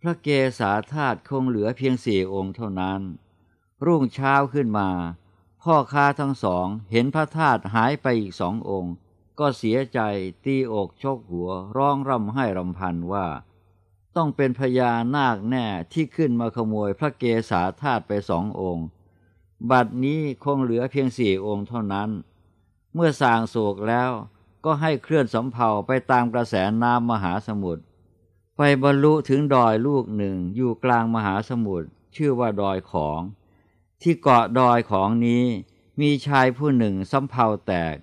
พระเกศาธาตุคงเหลือเพียงสี่องค์เท่านั้น รุ่งเช้าขึ้นมา พ่อค้าทั้งสองเห็นพระธาตุหายไปอีกสององค์ ก็เสียใจตีอกชกหัวร้องร่ำไห้รำพันว่า ต้องเป็นพญานาคแน่ที่ขึ้นมาขโมยพระเกศาธาตุไปสององค์ บัดนี้คงเหลือเพียงสี่องค์เท่านั้น เมื่อสางโศกแล้วก็ให้เคลื่อนสำเภาไปตามกระแสน้ำมหาสมุทรไปบรรลุถึงดอยลูกหนึ่งอยู่กลางมหาสมุทรชื่อว่าดอยของ ที่เกาะดอยของนี้มีชายผู้หนึ่งสำเภาแตก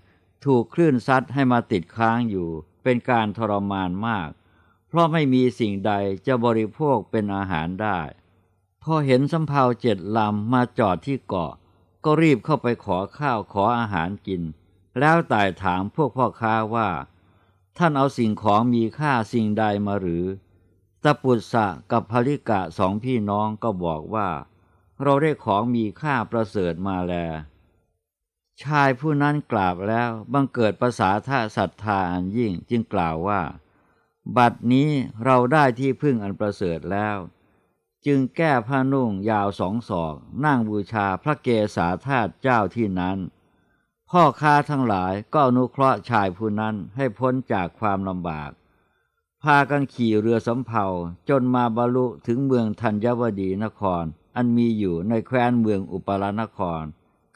ถูกคลื่นซัดให้มาติดค้างอยู่ เป็นการทรมานมาก เพราะไม่มีสิ่งใดจะบริโภคเป็นอาหารได้ พอเห็นสำเภาเจ็ดลำมาจอดที่เกาะ ก็รีบเข้าไปขอข้าวขออาหารกิน แล้วไต่ถามพวกพ่อค้าว่า ท่านเอาสิ่งของมีค่าสิ่งใดมาหรือ ตะปุตสะกับภริกะสองพี่น้องก็บอกว่า เราได้ของมีค่าประเสริฐมาแล ชายผู้นั้นกล่าวแล้วบังเกิดภาษาท่าศรัทธาอันยิ่งจึงกล่าวว่า บัดนี้เราได้ที่พึ่งอันประเสริฐแล้ว จึงแก้ผ้านุ่งยาวสองศอก นั่งบูชาพระเกศาธาตุเจ้าที่นั้น พ่อค้าทั้งหลายก็อนุเคราะห์ชายผู้นั้นให้พ้นจากความลำบาก พากันขี่เรือสำเภาจนมาบรรลุถึงเมืองธัญวดีนคร อันมีอยู่ในแคว้นเมืองอุปรานคร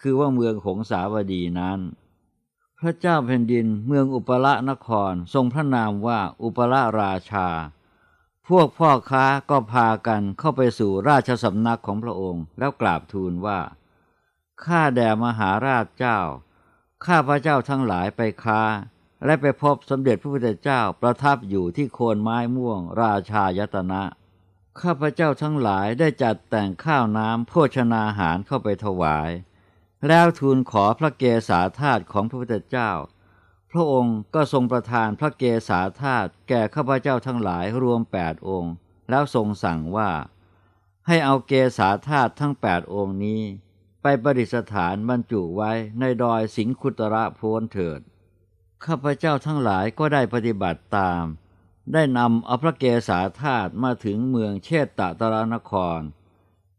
คือว่าเมืองหงสาวดีนั้น พระเจ้าแผ่นดินเมืองอุปรานครทรงพระนามว่าอุปราราชา พวกพ่อค้าก็พากันเข้าไปสู่ราชสำนักของพระองค์ แล้วกราบทูลว่า ข้าแด่มหาราชเจ้า ข้าพระเจ้าทั้งหลายไปค้า และไปพบสมเด็จพระพุทธเจ้าประทับอยู่ที่โคนไม้ม่วง ราชายตนะ ข้าพระเจ้าทั้งหลายได้จัดแต่งข้าวน้ำโภชนาหารเข้าไปถวาย แล้วทูลขอพระเกศาธาตุของพระพุทธเจ้า ระองค์ก็ทรงประทานพระเกศาธาตุแก่ข้าพเจ้าทั้งหลายรวมแปดองค์ แล้วทรงสั่งว่า ให้เอาเกศาธาตุทั้งแปดองค์นี้ ไปประดิษฐานบรรจุไว้ในดอยสิงคุตระโพนเถิดข้าพเจ้าทั้งหลายก็ได้ปฏิบัติตาม ได้นำเอาพระเกศาธาตุมาถึงเมืองเชตตะตรนคร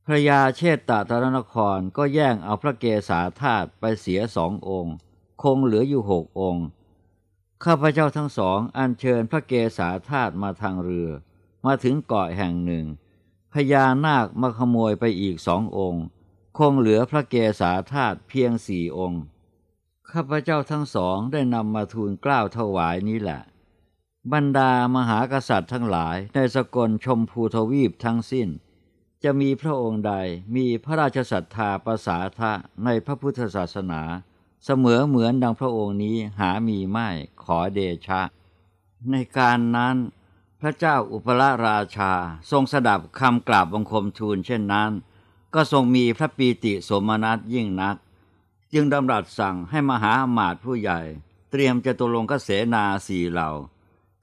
พระยาเชตตะตรนครก็แย่งเอาพระเกศาธาตุไปเสียสององค์ คงเหลืออยู่หกองค์ ข้าพเจ้าทั้งสองอัญเชิญพระเกศาธาตุมาทางเรือ มาถึงเกาะแห่งหนึ่งพญานาคมาขโมยไปอีกสององค์ คงเหลือพระเกศาธาตุเพียงสี่องค์ ข้าพเจ้าทั้งสองได้นำมาทูลกล้าวถวายนี้แหละ บรรดามหากษัตริย์ทั้งหลายในสกลชมพูทวีปทั้งสิ้น จะมีพระองค์ใดมีพระราชศรัทธาประสาทะในพระพุทธศาสนา เสมอเหมือนดังพระองค์นี้หามีไม่ขอเดชะ ในการนั้นพระเจ้าอุปราราชาทรงสดับคำกราบบังคมทูลเช่นนั้น ก็ทรงมีพระปีติสมนัสยิ่งนัก จึงดำรัสสั่งให้มหาอมาตย์ผู้ใหญ่ เตรียมจตุรงคเสนาสี่เหล่าค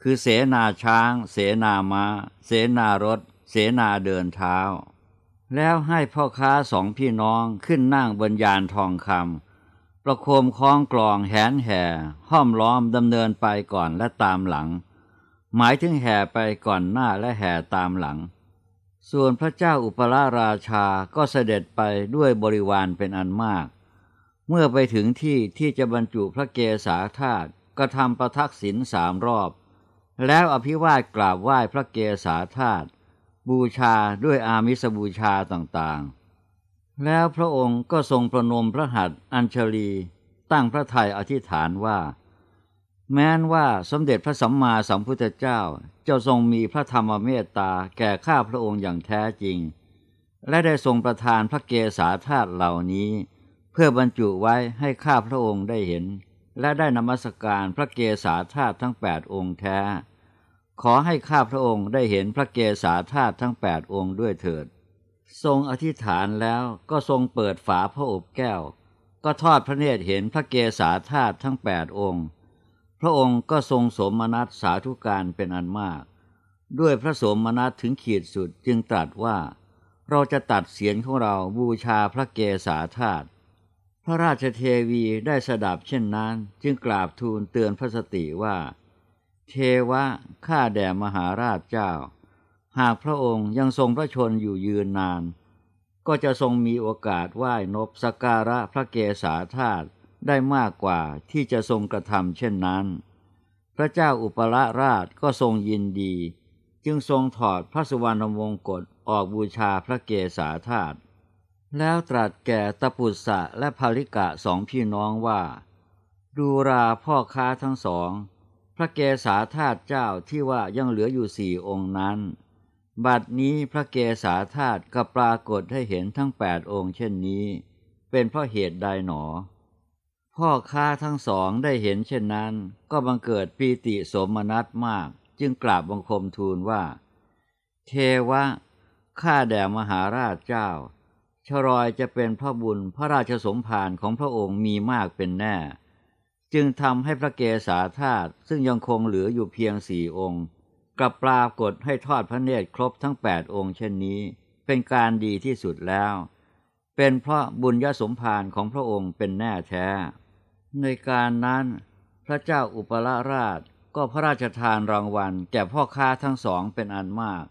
คือเสนาช้าง เสนามา้า เสนารถ เสนาเดินเท้า แล้วให้พ่อค้าสองพี่น้องขึ้นนั่งบนยานทองคำ ประโคมคล้องกลองแหนแห่ ห้อมล้อมดำเนินไปก่อนและตามหลัง หมายถึงแห่ไปก่อนหน้าและแห่ตามหลัง ส่วนพระเจ้าอุปราราชาก็เสด็จไปด้วยบริวารเป็นอันมาก เมื่อไปถึงที่ที่จะบรรจุพระเกศาธาตุก็ทำประทักษิณสามรอบ แล้วอภิวาทกราบไหว้พระเกศาธาตุบูชาด้วยอามิสบูชาต่างๆ แล้วพระองค์ก็ทรงประนมพระหัตถ์อัญชลี ตั้งพระทัยอธิษฐานว่า แม้นว่าสมเด็จพระสัมมาสัมพุทธเจ้าจะทรงมีพระธรรมเมตตาแก่ข้าพระองค์อย่างแท้จริง และได้ทรงประทานพระเกศาธาตุเหล่านี้ เพื่อบรรจุไว้ให้ข้าพระองค์ได้เห็น และได้นมัสการพระเกศาธาตุทั้งแปดองค์แท้ ขอให้ข้าพระองค์ได้เห็นพระเกศาธาตุทั้งแปดองค์ด้วยเถิด ทรงอธิษฐานแล้วก็ทรงเปิดฝาพระอบแก้ว ก็ทอดพระเนตรเห็นพระเกศาธาตุทั้งแปดองค์ พระองค์ก็ทรงสมนัตสาธุการเป็นอันมาก ด้วยพระสมนัตถึงขีดสุดจึงตรัสว่า เราจะตัดเสียงของเราบูชาพระเกศาธาตุพระราชเทวีได้สดับเช่นนั้น จึงกราบทูลเตือนพระสติว่า เทวะข้าแด่มหาราชเจ้า หากพระองค์ยังทรงพระชนอยู่ยืนนาน ก็จะทรงมีโอกาสไหว้นบสการะพระเกศาธาตุได้มากกว่าที่จะทรงกระทำเช่นนั้น พระเจ้าอุปละราชก็ทรงยินดี จึงทรงถอดพระสุวรรณวงกฏออกบูชาพระเกศาธาตุแล้วตรัสแก่ตปุษะและภริกะสองพี่น้องว่า ดูราพ่อค้าทั้งสอง พระเกศาธาตุเจ้าที่ว่ายังเหลืออยู่สี่องค์นั้น บัดนี้พระเกศาธาตุก็ปรากฏให้เห็นทั้งแปดองค์เช่นนี้ เป็นเพราะเหตุใดหนอ พ่อค้าทั้งสองได้เห็นเช่นนั้น ก็บังเกิดปีติสมนัตมาก จึงกราบบังคมทูลว่า เทวะ ข้าแด่มหาราชเจ้า ชรอยจะเป็นพระบุญพระราชสมภารของพระองค์มีมากเป็นแน่ จึงทำให้พระเกศาธาตุซึ่งยังคงเหลืออยู่เพียงสี่องค์ กลับปรากฏให้ทอดพระเนตรครบทั้งแปดองค์เช่นนี้ เป็นการดีที่สุดแล้ว เป็นเพราะบุญยสมภารของพระองค์เป็นแน่แท้ ในการนั้นพระเจ้าอุปราราชก็พระราชทานรางวัลแก่พ่อค้าทั้งสองเป็นอันมาก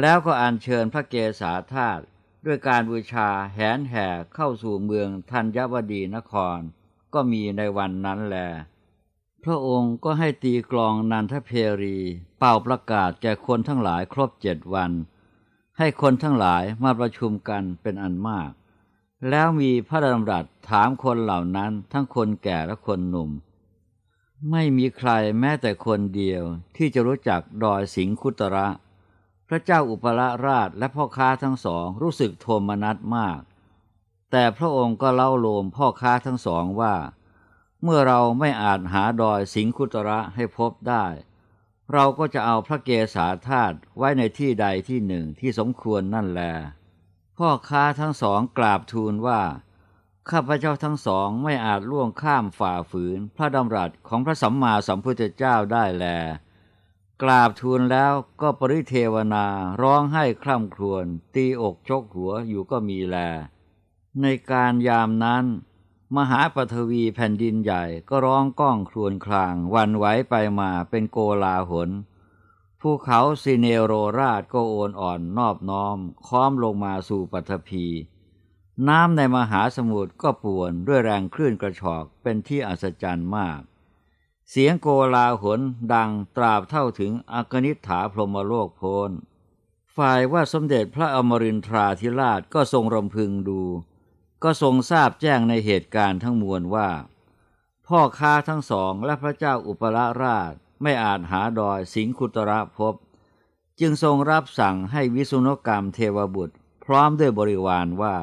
แล้วก็อัญเชิญพระเกศาธาตุด้วยการบูชาแหนแห่เข้าสู่เมืองธัญวดีนคร ก็มีในวันนั้นแล พระองค์ก็ให้ตีกลองนันทเพรี เป่าประกาศแก่คนทั้งหลายครบเจ็ดวัน ให้คนทั้งหลายมาประชุมกันเป็นอันมาก แล้วมีพระดำรัสถามคนเหล่านั้นทั้งคนแก่และคนหนุ่ม ไม่มีใครแม้แต่คนเดียวที่จะรู้จักดอยสิงคุตระ พระเจ้าอุปราราชและพ่อค้าทั้งสองรู้สึกโทมนัสมาก แต่พระองค์ก็เล่าโลมพ่อค้าทั้งสองว่า เมื่อเราไม่อาจหาดอยสิงคุตระให้พบได้ เราก็จะเอาพระเกศาธาตุไว้ในที่ใดที่หนึ่งที่สมควรนั่นแล พ่อค้าทั้งสองกราบทูลว่า ข้าพเจ้าทั้งสองไม่อาจล่วงข้ามฝ่าฝืนพระดำรัสของพระสัมมาสัมพุทธเจ้าได้แล กราบทูลแล้วก็ปริเทวนาร้องให้คร่ำครวญตีอกชกหัวอยู่ก็มีแล ในการยามนั้น มหาปฐวีแผ่นดินใหญ่ก็ร้องก้องครวญครางวันไหวไปมาเป็นโกลาหนภูเขาซีเนโรราชก็โอนอ่อนนอบน้อม ค้อมลงมาสู่ปฐพีน้ำในมหาสมุทรก็ป่วนด้วยแรงคลื่นกระชอกเป็นที่อัศจรรย์มาก เสียงโกลาหนดังตราบเท่าถึงอากนิษฐาพรหมโลกโพนฝ่ายว่าสมเด็จพระอมรินทราธิราชก็ทรงรำพึงดู ก็ทรงทราบแจ้งในเหตุการณ์ทั้งมวลว่า พ่อค้าทั้งสองและพระเจ้าอุปราราชไม่อาจหาดอยสิงคุตระพบ จึงทรงรับสั่งให้วิสุนกรรมเทวบุตร พร้อมด้วยบริวารว่า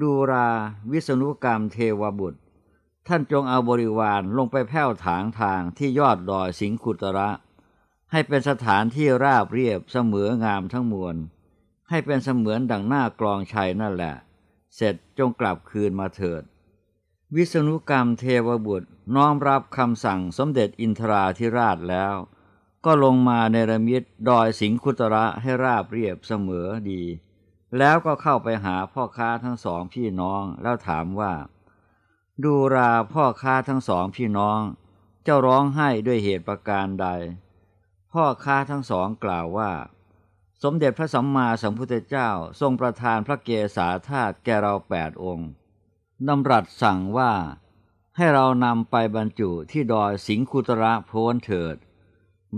ดูราวิษณุกรรมเทวบุตร ท่านจงเอาบริวารลงไปแผ่วถางทางที่ยอดดอยสิงคุตระ ให้เป็นสถานที่ราบเรียบเสมองามทั้งมวล ให้เป็นเสมือนดังหน้ากรองชัยนั่นแหละ เสร็จจงกลับคืนมาเถิด วิษณุกรรมเทวบุตรน้อมรับคำสั่งสมเด็จอินทราธิราชแล้ว ก็ลงมาในระมิดดอยสิงคุตระให้ราบเรียบเสมอดี แล้วก็เข้าไปหาพ่อค้าทั้งสองพี่น้องแล้วถามว่า ดูราพ่อค้าทั้งสองพี่น้อง เจ้าร้องไห้ด้วยเหตุประการใด พ่อค้าทั้งสองกล่าวว่า สมเด็จพระสัมมาสัมพุทธเจ้าทรงประทานพระเกศาธาตุแก่เราแปดองค์ดำรัสสั่งว่าให้เรานำไปบรรจุที่ดอยสิงคุตระโพนเถิด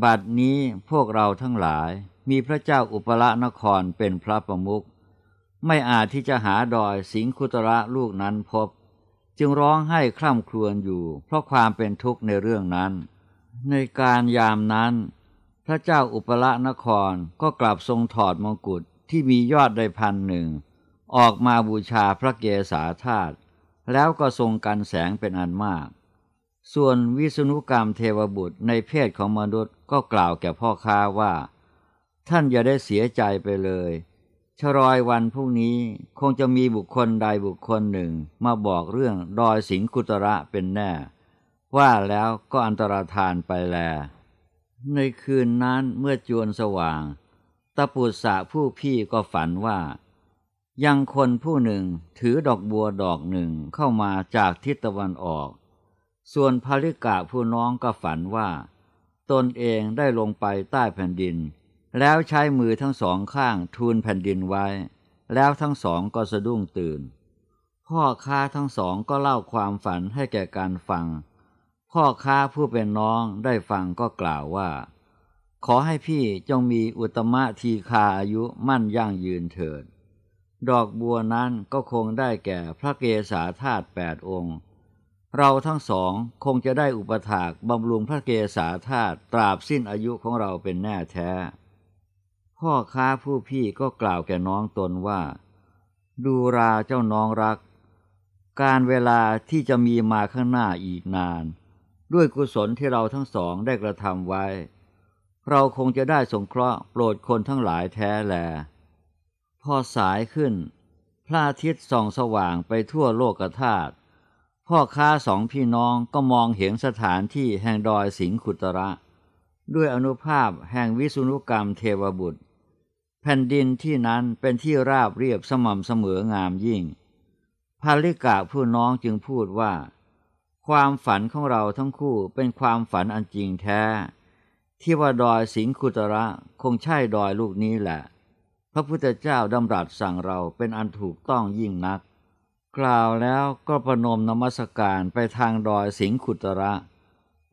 บัดนี้พวกเราทั้งหลายมีพระเจ้าอุปละนครเป็นพระประมุขไม่อาจที่จะหาดอยสิงคุตระลูกนั้นพบ จึงร้องให้คร่ำครวญอยู่ เพราะความเป็นทุกข์ในเรื่องนั้น ในการยามนั้น พระเจ้าอุปละนครก็กลับทรงถอดมงกุฎที่มียอดได้พันหนึ่ง ออกมาบูชาพระเกศาธาตุแล้วก็ทรงกันแสงเป็นอันมาก ส่วนวิษณุกรรมเทวบุตรในเพศของมนุษย์ก็กล่าวแก่พ่อค้าว่า ท่านอย่าได้เสียใจไปเลยชรอยวันพรุ่งนี้คงจะมีบุคคลใดบุคคลหนึ่งมาบอกเรื่องดอยสิงคุตระเป็นแน่ ว่าแล้วก็อันตรธานไปแล ในคืนนั้นเมื่อจวนสว่าง ตะปุษะผู้พี่ก็ฝันว่า ยังคนผู้หนึ่งถือดอกบัวดอกหนึ่งเข้ามาจากทิศตะวันออก ส่วนภริกะผู้น้องก็ฝันว่า ตนเองได้ลงไปใต้แผ่นดิน แล้วใช้มือทั้งสองข้างทูลแผ่นดินไว้ แล้วทั้งสองก็สะดุ้งตื่น พ่อค้าทั้งสองก็เล่าความฝันให้แก่การฟัง พ่อค้าผู้เป็นน้องได้ฟังก็กล่าวว่า ขอให้พี่จงมีอุตมะทีคาอายุมั่นยั่งยืนเถิด ดอกบัวนั้นก็คงได้แก่พระเกศาธาตุแปดองค์ เราทั้งสองคงจะได้อุปถากบำรุงพระเกศาธาตุตราบสิ้นอายุของเราเป็นแน่แท้ พ่อค้าผู้พี่ก็กล่าวแก่น้องตนว่า ดูราเจ้าน้องรัก การเวลาที่จะมีมาข้างหน้าอีกนาน ด้วยกุศลที่เราทั้งสองได้กระทำไว้ เราคงจะได้สงเคราะห์โปรดคนทั้งหลายแท้แล พอสายขึ้น พระอาทิตย์ส่องสว่างไปทั่วโลกธาตุพ่อค้าสองพี่น้องก็มองเห็นสถานที่แห่งดอยสิงขุตระ ด้วยอนุภาพแห่งวิสุนุกรรมเทวบุตร แผ่นดินที่นั้นเป็นที่ราบเรียบสม่ำเสมองามยิ่งภาลิกะผู้น้องจึงพูดว่า ความฝันของเราทั้งคู่เป็นความฝันอันจริงแท้ ที่ว่าดอยสิงคุตระคงใช่ดอยลูกนี้แหละ พระพุทธเจ้าดำรัสสั่งเราเป็นอันถูกต้องยิ่งนัก กล่าวแล้วก็ประนมนมัสการไปทางดอยสิงคุตระ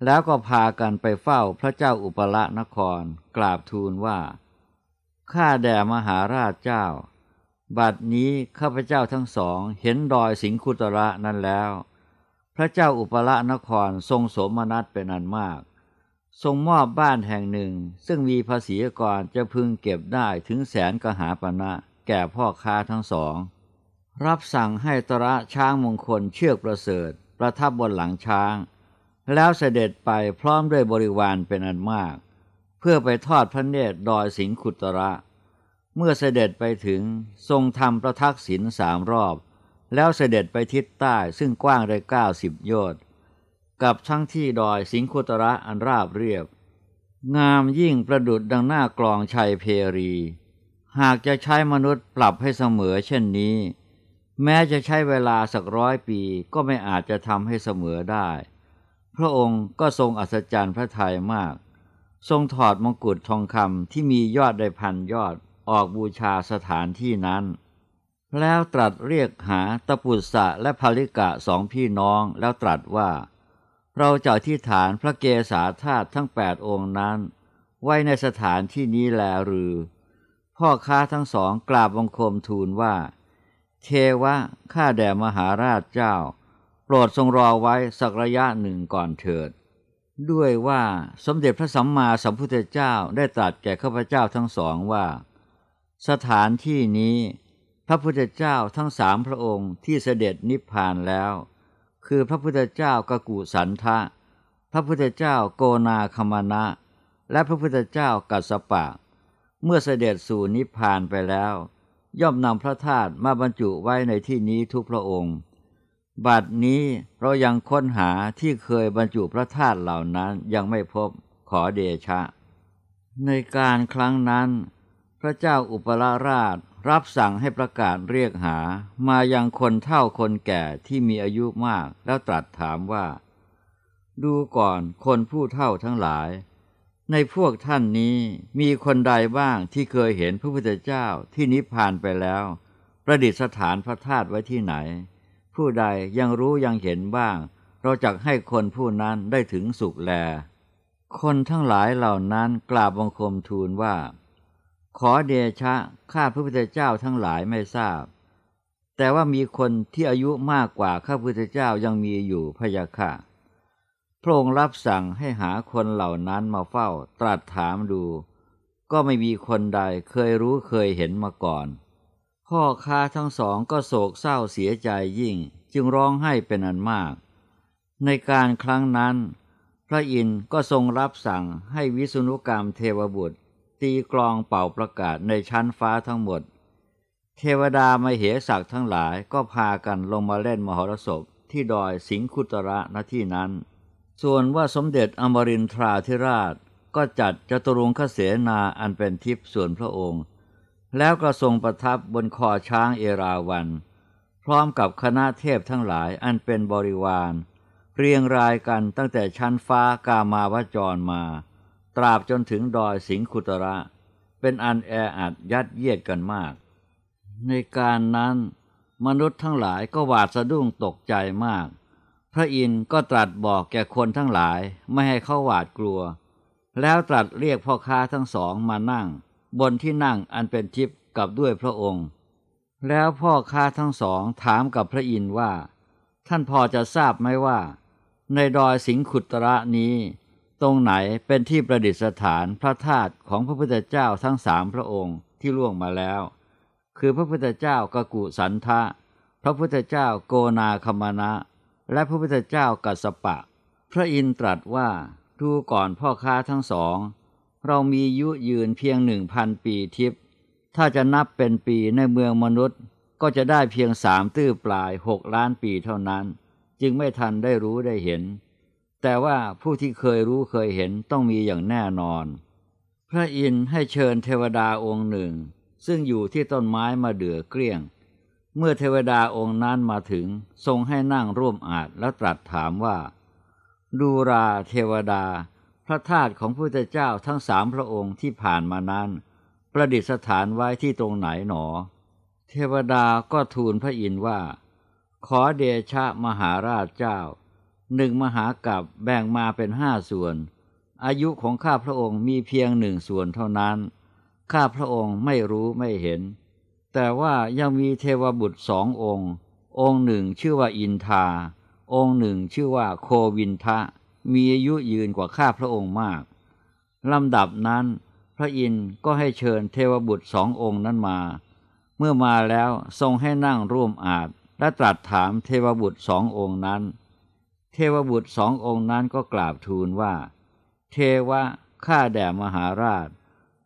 แล้วก็พากันไปเฝ้าพระเจ้าอุปละนคร กราบทูลว่าข้าแด่มหาราชเจ้า บัดนี้ข้าพเจ้าทั้งสองเห็นดอยสิงคุตระนั้นแล้ว ระเจ้าอุปละนครทรงสมนัตเป็นอันมาก ทรงมอบบ้านแห่งหนึ่ง ซึ่งมีภาษีกรจะพึงเก็บได้ถึงแสนกหาปณะแก่พ่อค้าทั้งสอง รับสั่งให้ตระช้างมงคลเชือกประเสริฐ ประทับบนหลังช้าง แล้วเสด็จไปพร้อมด้วยบริวารเป็นอันมาก เพื่อไปทอดพระเนตรดอยสิงขุตระ เมื่อเสด็จไปถึงทรงทำประทักษิณสามรอบ แล้วเสด็จไปทิศใต้ซึ่งกว้างได้เก้าสิบโยชน์กับทั้งที่ดอยสิงคุตระอันราบเรียบ งามยิ่งประดุดดังหน้ากลองชัยเพรี หากจะใช้มนุษย์ปรับให้เสมอเช่นนี้ แม้จะใช้เวลาสักร้อยปีก็ไม่อาจจะทำให้เสมอได้ พระองค์ก็ทรงอัศจรรย์พระทัยมาก ทรงถอดมงกุฎทองคำที่มียอดได้พันยอดออกบูชาสถานที่นั้น แล้วตรัสเรียกหาตะปุษะและภริกะสองพี่น้องแล้วตรัสว่า เราจะที่ฐานพระเกศาธาตุทั้งแปดองค์นั้น ไว้ในสถานที่นี้แลหรือ พ่อค้าทั้งสองกราบบังคมทูลว่า เทวะข้าแด่มหาราชเจ้า โปรดทรงรอไว้สักระยะหนึ่งก่อนเถิด ด้วยว่าสมเด็จพระสัมมาสัมพุทธเจ้าได้ตรัสแก่ข้าพเจ้าทั้งสองว่า สถานที่นี้ พระพุทธเจ้าทั้งสามพระองค์ที่เสด็จนิพพานแล้ว คือพระพุทธเจ้ากกุสันทะ พระพุทธเจ้าโกนาคมณะ และพระพุทธเจ้ากัสปะ เมื่อเสด็จสู่นิพพานไปแล้ว ย่อมนำพระธาตุมาบรรจุไว้ในที่นี้ทุกพระองค์ บัดนี้เรายังค้นหาที่เคยบรรจุพระธาตุเหล่านั้นยังไม่พบขอเดชะ ในการครั้งนั้น พระเจ้าอุปราราชรับสั่งให้ประกาศเรียกหา มายังคนเฒ่าคนแก่ที่มีอายุมากแล้วตรัสถามว่า ดูก่อนคนผู้เฒ่าทั้งหลาย ในพวกท่านนี้มีคนใดบ้างที่เคยเห็นพระพุทธเจ้าที่นิพพานไปแล้ว ประดิษฐานพระธาตุไว้ที่ไหน ผู้ใดยังรู้ยังเห็นบ้าง เราจะให้คนผู้นั้นได้ถึงสุขแล คนทั้งหลายเหล่านั้นกราบบังคมทูลว่า ขอเดชะข้าพระพุทธเจ้าทั้งหลายไม่ทราบ แต่ว่ามีคนที่อายุมากกว่าข้าพุทธเจ้ายังมีอยู่พยาค่ะพระองค์รับสั่งให้หาคนเหล่านั้นมาเฝ้าตรัสถามดู ก็ไม่มีคนใดเคยรู้เคยเห็นมาก่อน พ่อค้าทั้งสองก็โศกเศร้าเสียใจยิ่งจึงร้องไห้เป็นอันมาก ในการครั้งนั้น พระอินทร์ก็ทรงรับสั่งให้วิษณุกรรมเทวบุตร ตีกลองเป่าประกาศในชั้นฟ้าทั้งหมด เทวดามาเหศักทั้งหลายก็พากันลงมาเล่นมหรสพที่ดอยสิงคุตระณที่นั้น ส่วนว่าสมเด็จอมรินทราธิราช ก็จัดจตุรงคเสนาอันเป็นทิพย์ส่วนพระองค์ แล้วก็ทรงประทับบนคอช้างเอราวัน พร้อมกับคณะเทพทั้งหลายอันเป็นบริวาร เรียงรายกันตั้งแต่ชั้นฟ้ากามาวจรมา ตราบจนถึงดอยสิงคุตระ เป็นอันแออัดยัดเยียดกันมาก ในการนั้นมนุษย์ทั้งหลายก็หวาดสะดุ้งตกใจมาก พระอินทร์ก็ตรัสบอกแก่คนทั้งหลายไม่ให้เขาหวาดกลัว แล้วตรัสเรียกพ่อค้าทั้งสองมานั่ง บนที่นั่งอันเป็นทิพย์กับด้วยพระองค์ แล้วพ่อค้าทั้งสองถามกับพระอินทร์ว่า ท่านพอจะทราบไหมว่า ในดอยสิงขุตระนี้ ตรงไหนเป็นที่ประดิษฐานพระธาตุของพระพุทธเจ้าทั้งสามพระองค์ที่ล่วงมาแล้ว คือพระพุทธเจ้ากกุสันทะ พระพุทธเจ้าโกนาคมณะ และพระพุทธเจ้ากัสปะ พระอินตรัสว่าดูก่อนพ่อค้าทั้งสอง เรามียุยืนเพียงหนึ่งพันปีทิพย์ถ้าจะนับเป็นปีในเมืองมนุษย์ ก็จะได้เพียงสามตื้อปลายหกล้านปีเท่านั้น จึงไม่ทันได้รู้ได้เห็น แต่ว่าผู้ที่เคยรู้เคยเห็นต้องมีอย่างแน่นอน พระอินทร์ให้เชิญเทวดาองค์หนึ่ง ซึ่งอยู่ที่ต้นไม้มาเดือเกลี้ยง เมื่อเทวดาองค์นั้นมาถึงทรงให้นั่งร่วมอาจแล้วตรัสถามว่า ดูราเทวดา พระธาตุของพระพุทธเจ้าทั้งสามพระองค์ที่ผ่านมานั้น ประดิษฐานไว้ที่ตรงไหนหนอ เทวดาก็ทูลพระอินทร์ว่า ขอเดชะมหาราชเจ้า หนึ่งมหากับแบ่งมาเป็นห้าส่วน อายุของข้าพระองค์มีเพียงหนึ่งส่วนเท่านั้น ข้าพระองค์ไม่รู้ไม่เห็น แต่ว่ายังมีเทวบุตรสององค์ องค์หนึ่งชื่อว่าอินทา องค์หนึ่งชื่อว่าโควินทะ มีอายุยืนกว่าข้าพระองค์มากลำดับนั้น พระอินทร์ก็ให้เชิญเทวบุตรสององค์นั้นมา เมื่อมาแล้วทรงให้นั่งร่วมอาจและตรัสถามเทวบุตรสององค์นั้น เทวบุตรสององค์นั้นก็กราบทูลว่า เทวะข้าแด่มหาราช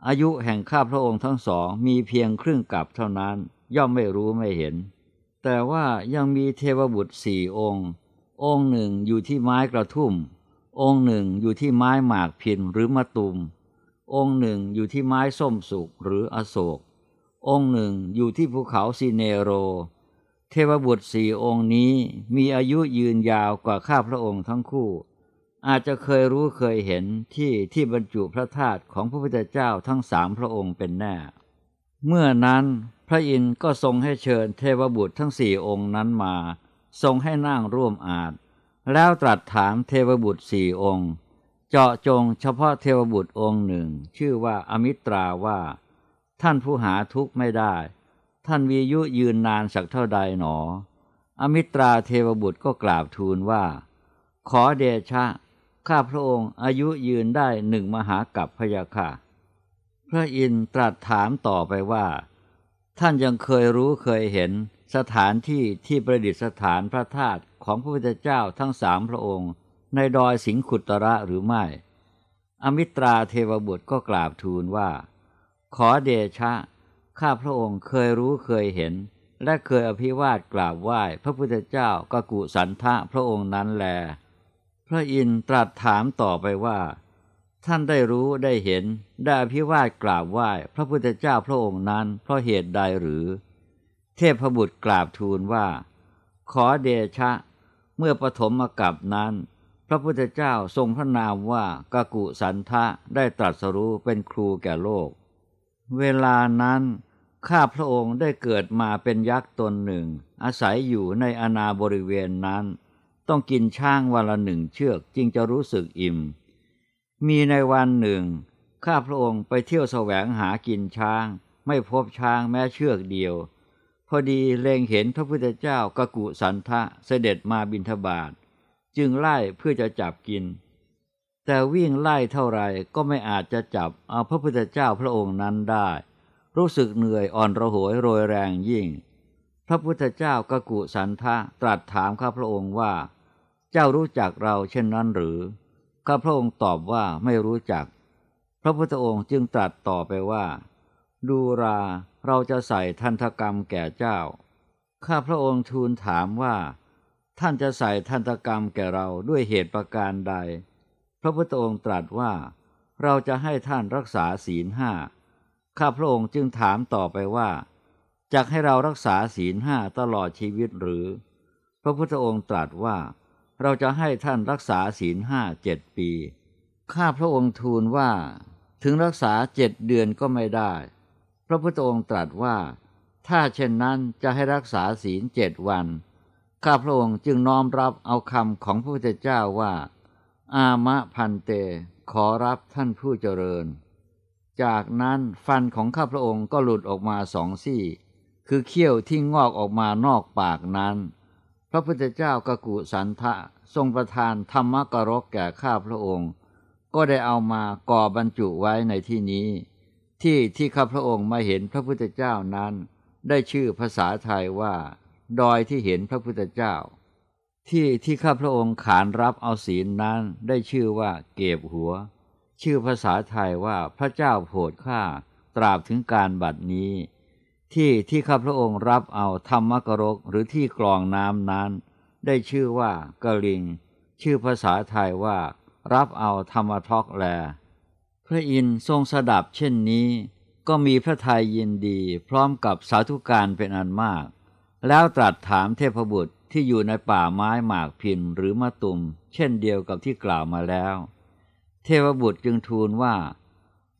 อายุแห่งข้าพระองค์ทั้งสองมีเพียงครึ่งกับเท่านั้นย่อมไม่รู้ไม่เห็น แต่ว่ายังมีเทวบุตรสี่องค์ องค์หนึ่งอยู่ที่ไม้กระทุ่ม องค์หนึ่งอยู่ที่ไม้หมากพินหรือมะตุม องค์หนึ่งอยู่ที่ไม้ส้มสุกหรืออโศก องค์หนึ่งอยู่ที่ภูเขาซีเนโร เทวบุตรสี่องค์นี้มีอายุยืนยาวกว่าข้าพระองค์ทั้งคู่ อาจจะเคยรู้เคยเห็นที่ที่บรรจุพระธาตุของพระพุทธเจ้าทั้งสามพระองค์เป็นแน่ เมื่อนั้นพระอินทร์ก็ทรงให้เชิญเทวบุตรทั้งสี่องค์นั้นมา ทรงให้นั่งร่วมอาจแล้วตรัสถามเทวบุตรสี่องค์ เจาะจงเฉพาะเทวบุตรองค์หนึ่ง ชื่อว่าอมิตราว่า ท่านผู้หาทุกข์ไม่ได้ ท่านมีอายุยืนนานสักเท่าใดหนอ อมิตราเทวบุตรก็กราบทูลว่า ขอเดชะ ข้าพระองค์อายุยืนได้หนึ่งมหากัปพยาค่ะ พระอินทร์ตรัสถามต่อไปว่า ท่านยังเคยรู้เคยเห็นสถานที่ที่ประดิษฐานพระธาตุของพระพุทธเจ้าทั้งสามพระองค์ ในดอยสิงขุตระหรือไม่ อมิตราเทวบุตรก็กราบทูลว่า ขอเดชะ ข้าพระองค์เคยรู้เคยเห็น และเคยอภิวาทกราบไหว้พระพุทธเจ้ากกุสันทะพระองค์นั้นแล พระอินทร์ตรัสถามต่อไปว่า ท่านได้รู้ได้เห็น ได้อภิวาทกราบไหว้พระพุทธเจ้าพระองค์นั้น เพราะเหตุใดหรือ เทพบุตรกราบทูลว่า ขอเดชะ เมื่อปฐมมกับนั้น พระพุทธเจ้าทรงพระนามว่ากากุสันทะได้ตรัสรู้เป็นครูแก่โลก เวลานั้น ข้าพระองค์ได้เกิดมาเป็นยักษ์ตนหนึ่ง อาศัยอยู่ในอนาบริเวณนั้น ต้องกินช่างวันละหนึ่งเชือกจึงจะรู้สึกอิ่ม มีในวันหนึ่ง ข้าพระองค์ไปเที่ยวแสวงหากินช้าง ไม่พบช้างแม้เชือกเดียว พอดีเล็งเห็นพระพุทธเจ้ากกุสันทะเสด็จมาบินทบาท จึงไล่เพื่อจะจับกิน แต่วิ่งไล่เท่าไรก็ไม่อาจจะจับเอาพระพุทธเจ้าพระองค์นั้นได้ รู้สึกเหนื่อยอ่อนระหวยโรยแรงยิ่ง พระพุทธเจ้ากกุสันทะตรัสถามข้าพระองค์ว่า เจ้ารู้จักเราเช่นนั้นหรือข้าพระองค์ตอบว่าไม่รู้จัก พระพุทธองค์จึงตรัสต่อไปว่า ดูราเราจะใส่ทันตกรรมแก่เจ้า ข้าพระองค์ทูลถามว่า ท่านจะใส่ทันตกรรมแก่เราด้วยเหตุประการใด พระพุทธองค์ตรัสว่า เราจะให้ท่านรักษาศีลห้าข้าพระองค์จึงถามต่อไปว่าจะให้เรารักษาศีลห้าตลอดชีวิตหรือ พระพุทธองค์ตรัสว่า เราจะให้ท่านรักษาศีลห้าเจ็ดปี ข้าพระองค์ทูลว่า ถึงรักษาเจ็ดเดือนก็ไม่ได้ พระพุทธองค์ตรัสว่า ถ้าเช่นนั้นจะให้รักษาศีลเจ็ดวัน ข้าพระองค์จึงน้อมรับเอาคำของพระพุทธเจ้าว่า อามะพันเต ขอรับท่านผู้เจริญ จากนั้นฟันของข้าพระองค์ก็หลุดออกมาสองซี่ คือเขี้ยวที่งอกออกมานอกปากนั้น พระพุทธเจ้ากกุสันทะทรงประทานธรรมกรกแก่ข้าพระองค์ ก็ได้เอามาก่อบรรจุไว้ในที่นี้ ที่ที่ข้าพระองค์มาเห็นพระพุทธเจ้านั้น ได้ชื่อภาษาไทยว่า ดอยที่เห็นพระพุทธเจ้า ที่ที่ข้าพระองค์ขานรับเอาศีลนั้นได้ชื่อว่าเก็บหัว ชื่อภาษาไทยว่าพระเจ้าโผดข้าตราบถึงการบัดนี้ ที่ที่ข้าพระองค์รับเอาธรรมกรกหรือที่กรองน้ำนั้น ได้ชื่อว่ากะลิง ชื่อภาษาไทยว่า รับเอาธรรมทอกแล พระอินทร์ทรงสดับเช่นนี้ ก็มีพระทัยยินดีพร้อมกับสาธุการเป็นอันมาก แล้วตรัสถามเทพบุตร ที่อยู่ในป่าไม้หมากพินหรือมะตุม เช่นเดียวกับที่กล่าวมาแล้ว เทวบุตรจึงทูลว่า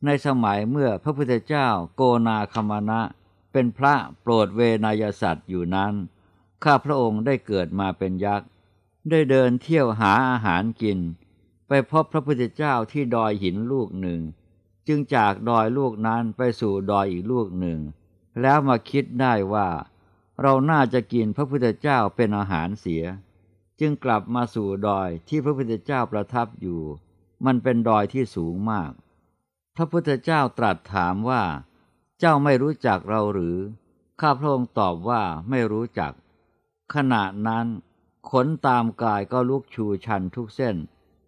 ในสมัยเมื่อพระพุทธเจ้าโกนาคมณะ เป็นพระโปรดเวนยสัตว์อยู่นั้น ข้าพระองค์ได้เกิดมาเป็นยักษ์ ได้เดินเที่ยวหาอาหารกิน ไปพบพระพุทธเจ้าที่ดอยหินลูกหนึ่ง จึงจากดอยลูกนั้นไปสู่ดอยอีกลูกหนึ่ง แล้วมาคิดได้ว่า เราน่าจะกินพระพุทธเจ้าเป็นอาหารเสีย จึงกลับมาสู่ดอยที่พระพุทธเจ้าประทับอยู่ มันเป็นดอยที่สูงมาก พระพุทธเจ้าตรัสถามว่า เจ้าไม่รู้จักเราหรือ ข้าพระองค์ตอบว่าไม่รู้จัก ขณะนั้นขนตามกายก็ลุกชูชันทุกเส้น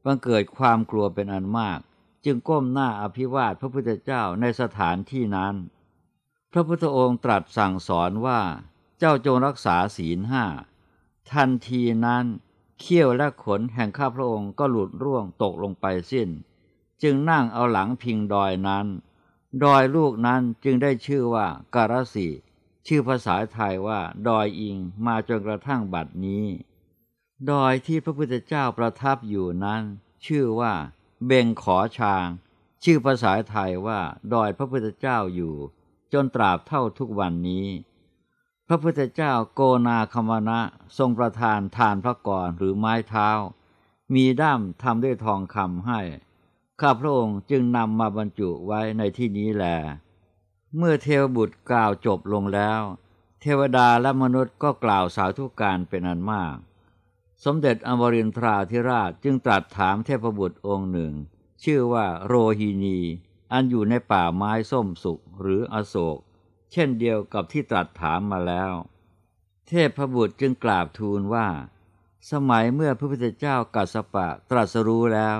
บังเกิดความกลัวเป็นอันมาก จึงก้มหน้าอภิวาทพระพุทธเจ้าในสถานที่นั้น พระพุทธองค์ตรัสสั่งสอนว่า เจ้าจงรักษาศีลห้าทันทีนั้นเขี้ยวและขนแห่งข้าพระองค์ก็หลุดร่วงตกลงไปสิ้น จึงนั่งเอาหลังพิงดอยนั้น ดอยลูกนั้นจึงได้ชื่อว่าการสีชื่อภาษาไทยว่า ดอยอิงมาจนกระทั่งบัดนี้ ดอยที่พระพุทธเจ้าประทับอยู่นั้น ชื่อว่า เบงขอชาง ชื่อภาษาไทยว่า ดอยพระพุทธเจ้าอยู่ จนตราบเท่าทุกวันนี้ พระพุทธเจ้าโกนาคมณะทรงประทานทานพระกรหรือไม้เท้า มีด้ามทำด้วยทองคำให้ ข้าพระองค์จึงนำมาบรรจุไว้ในที่นี้แล เมื่อเทวบุตรกล่าวจบลงแล้ว เทวดาและมนุษย์ก็กล่าวสาวทุกการเป็นอันมาก สมเด็จอมรินทราธิราชจึงตรัสถามเทพบุตรองค์หนึ่ง ชื่อว่าโรฮินี อันอยู่ในป่าไม้ส้มสุกหรืออโศก เช่นเดียวกับที่ตรัสถามมาแล้ว เทพพบุตรจึงกราบทูลว่า สมัยเมื่อพระพุทธเจ้ากัสปะตรัสรู้แล้ว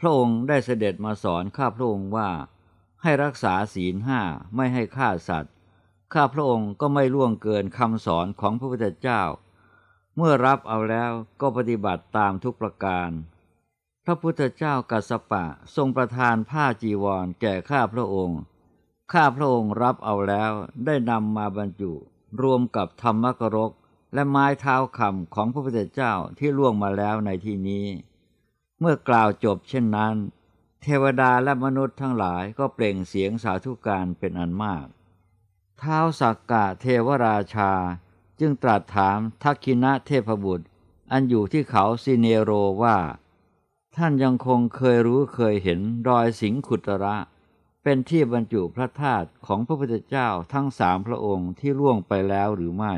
พระองค์ได้เสด็จมาสอนข้าพระองค์ว่า ให้รักษาศีลห้าไม่ให้ฆ่าสัตว์ ข้าพระองค์ก็ไม่ล่วงเกินคำสอนของพระพุทธเจ้า เมื่อรับเอาแล้วก็ปฏิบัติตามทุกประการพระพุทธเจ้ากัสปะทรงประทานผ้าจีวรแก่ข้าพระองค์ ข้าพระองค์รับเอาแล้วได้นำมาบรรจุ รวมกับธรรมกรก และไม้เท้าคำของพระพุทธเจ้าที่ล่วงมาแล้วในที่นี้ เมื่อกล่าวจบเช่นนั้น เทวดาและมนุษย์ทั้งหลายก็เปล่งเสียงสาธุการเป็นอันมาก เท้าสักกะเทวราชาจึงตรัสถามทักคินะเทพบุตร อันอยู่ที่เขาซิเนโรว่า ท่านยังคงเคยรู้เคยเห็นรอยสิงขุตระ เป็นที่บรรจุพระธาตุของพระพุทธเจ้าทั้งสามพระองค์ที่ล่วงไปแล้วหรือไม่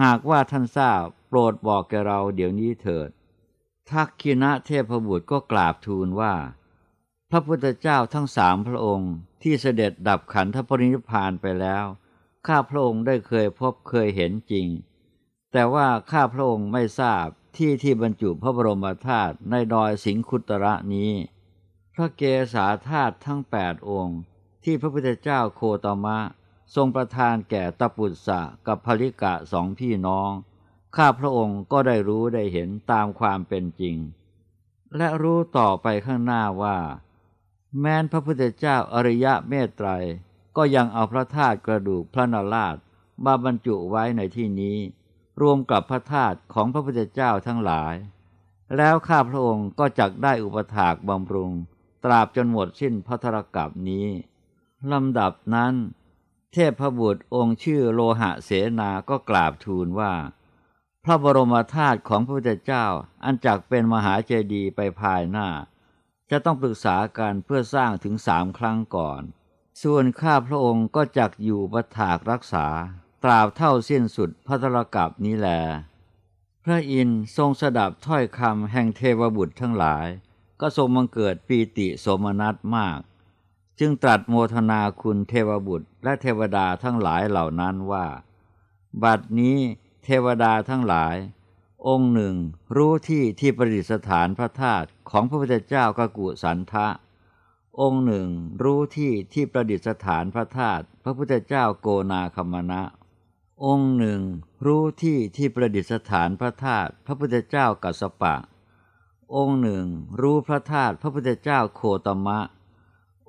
หากว่าท่านทราบโปรดบอกแกเราเดี๋ยวนี้เถิด ทักคินะเทพบุตรก็กราบทูลว่า พระพุทธเจ้าทั้งสามพระองค์ที่เสด็จดับขันธปรินิพานไปแล้ว ข้าพระองค์ได้เคยพบเคยเห็นจริง แต่ว่าข้าพระองค์ไม่ทราบที่ที่บรรจุพระบรมธาตุในดอยสิงคุตระนี้ ระเกศาธาตุทั้งแปดองค์ ที่พระพุทธเจ้าโคตมะ ทรงประทานแก่ตปุตสะกับภริกะสองพี่น้อง ข้าพระองค์ก็ได้รู้ได้เห็นตามความเป็นจริง และรู้ต่อไปข้างหน้าว่า แม้นพระพุทธเจ้าอริยะเมตไตรก็ยังเอาพระธาตุกระดูกพระนราชมาบรรจุไว้ในที่นี้ รวมกับพระธาตุของพระพุทธเจ้าทั้งหลาย แล้วข้าพระองค์ก็จักได้อุปถากบำรุง ตราบจนหมดสิ้นพระธรกับนี้ลำดับนั้น เทพบุตรองค์ชื่อโลหะเสนาก็กราบทูลว่า พระบรมธาตุของพระพุทธเจ้าอันจักเป็นมหาเจดีย์ไปภายหน้า จะต้องปรึกษากันเพื่อสร้างถึงสามครั้งก่อน ส่วนข้าพระองค์ก็จักอยู่ประถากรักษา ตราบเท่าสิ้นสุดพระธรกับนี้แล พระอินทร์ทรงสดับถ้อยคำแห่งเทวบุตรทั้งหลาย ก็ทรงมังเกิดปีติสมนัตมาก จึงตรัสโมทนาคุณเทวบุตรและเทวดาทั้งหลายเหล่านั้นว่า บัดนี้เทวดาทั้งหลาย องค์หนึ่งรู้ที่ที่ประดิษฐานพระธาตุของพระพุทธเจ้ากกุสันทะ องค์หนึ่งรู้ที่ที่ประดิษฐานพระธาตุพระพุทธเจ้าโกนาคมณะองค์หนึ่งรู้ที่ที่ประดิษฐานพระธาตุพระพุทธเจ้ากัสปะ องค์หนึ่ง รู้พระธาตุพระพุทธเจ้าโคตมะ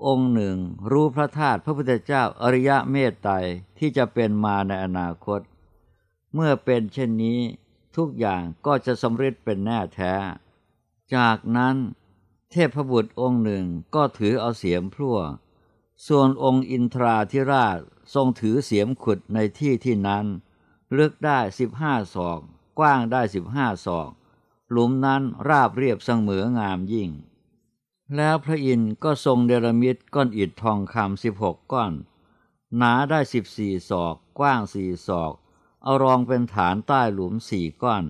องค์หนึ่ง รู้พระธาตุพระพุทธเจ้าอริยะเมตไตรที่จะเป็นมาในอนาคต เมื่อเป็นเช่นนี้ทุกอย่างก็จะสำเร็จเป็นแน่แท้ จากนั้น เทพบุตรองค์หนึ่งก็ถือเอาเสียมพลั่ว ส่วนองค์อินทราธิราชทรงถือเสียมขุดในที่ที่นั้น ลึกได้สิบห้าศอก กว้างได้สิบห้าศอก หลุมนั้นราบเรียบเสมองามยิ่ง แล้วพระอินทร์ก็ทรงเดรมิตก้อนอิฐทองคำสิบหกก้อน หนาได้สิบสี่ศอก กว้างสี่ศอก เอารองเป็นฐานใต้หลุมสี่ก้อน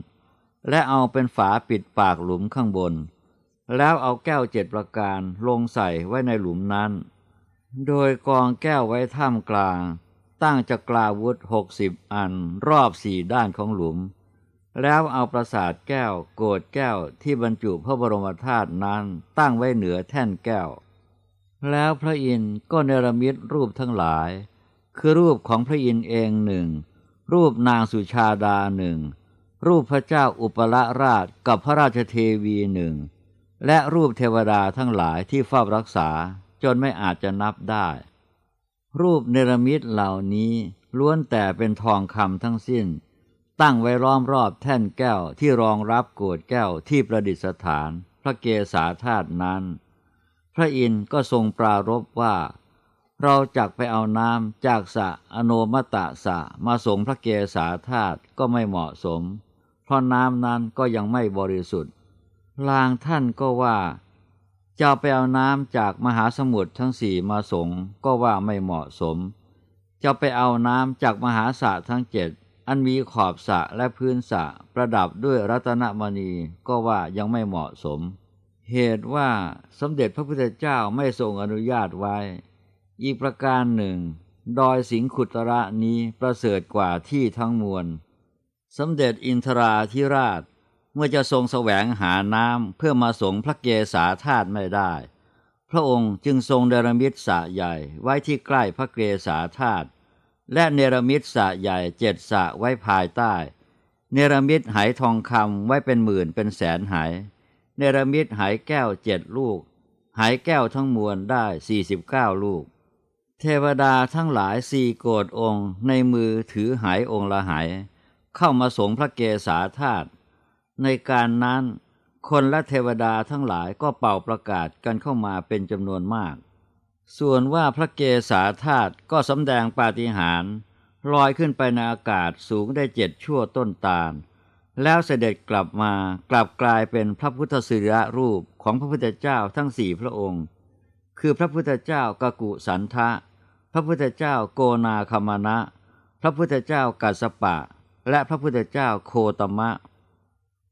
และเอาเป็นฝาปิดปากหลุมข้างบน แล้วเอาแก้วเจ็ดประการลงใส่ไว้ในหลุมนั้น โดยกองแก้วไว้ท่ามกลาง ตั้งจักราวุธหกสิบอันรอบสี่ด้านของหลุม แล้วเอาประสาทแก้ว โกดแก้วที่บรรจุพระบรมธาตุนั้นตั้งไว้เหนือแท่นแก้ว แล้วพระอินทร์ก็เนรมิตรูปทั้งหลาย คือรูปของพระอินทร์เองหนึ่ง รูปนางสุชาดาหนึ่ง รูปพระเจ้าอุปละราชกับพระราชเทวีหนึ่ง และรูปเทวดาทั้งหลายที่เฝ้ารักษาจนไม่อาจจะนับได้ รูปเนรมิตเหล่านี้ล้วนแต่เป็นทองคำทั้งสิ้น ตั้งไว้ล้อมรอบแท่นแก้วที่รองรับโกดแก้วที่ประดิษฐาน พระเกศาธาตุนั้น พระอินทร์ก็ทรงปรารบว่า เราจักไปเอาน้ำจากสะอโนมตะสะมาส่งพระเกศาธาตุก็ไม่เหมาะสม เพราะน้ำนั้นก็ยังไม่บริสุทธิ์ลางท่านก็ว่าจะไปเอาน้ำจากมหาสมุทรทั้งสี่มาสงก็ว่าไม่เหมาะสม จะไปเอาน้ำจากมหาสระทั้งเจ็ด อันมีขอบสะและพื้นสะประดับด้วยรัตนมณีก็ว่ายังไม่เหมาะสม เหตุว่าสมเด็จพระพุทธเจ้าไม่ทรงอนุญาตไว้ อีกประการหนึ่ง ดอยสิงขุตระนี้ประเสริฐกว่าที่ทั้งมวล สมเด็จอินทราธิราชเมื่อจะทรงแสวงหาน้ำเพื่อมาสงพระเกศาธาตุไม่ได้ พระองค์จึงทรงเนรมิตสะใหญ่ไว้ที่ใกล้พระเกศาธาตุ และเนรมิตสะใหญ่เจ็ดสะไว้ภายใต้ เนรมิตไหทองคำไว้เป็นหมื่นเป็นแสนไหเนรมิตหายแก้วเจ็ดลูก หายแก้วทั้งมวลได้สี่สิบเก้าลูก เทวดาทั้งหลายสี่โกรธองค์ในมือถือหายองค์ละหาย เข้ามาสงพระเกศาธาตุในการนั้นคนและเทวดาทั้งหลายก็เป่าประกาศกันเข้ามาเป็นจำนวนมาก ส่วนว่าพระเกศาธาตุก็สำแดงปาฏิหาริย์ลอยขึ้นไปในอากาศสูงได้เจ็ดชั่วต้นตาล แล้วเสด็จกลับมากลับกลายเป็นพระพุทธสิระรูปของพระพุทธเจ้าทั้งสี่พระองค์ คือพระพุทธเจ้ากกุสันทะ พระพุทธเจ้าโกนาคมานะ พระพุทธเจ้ากัสปะ และพระพุทธเจ้าโคตมะ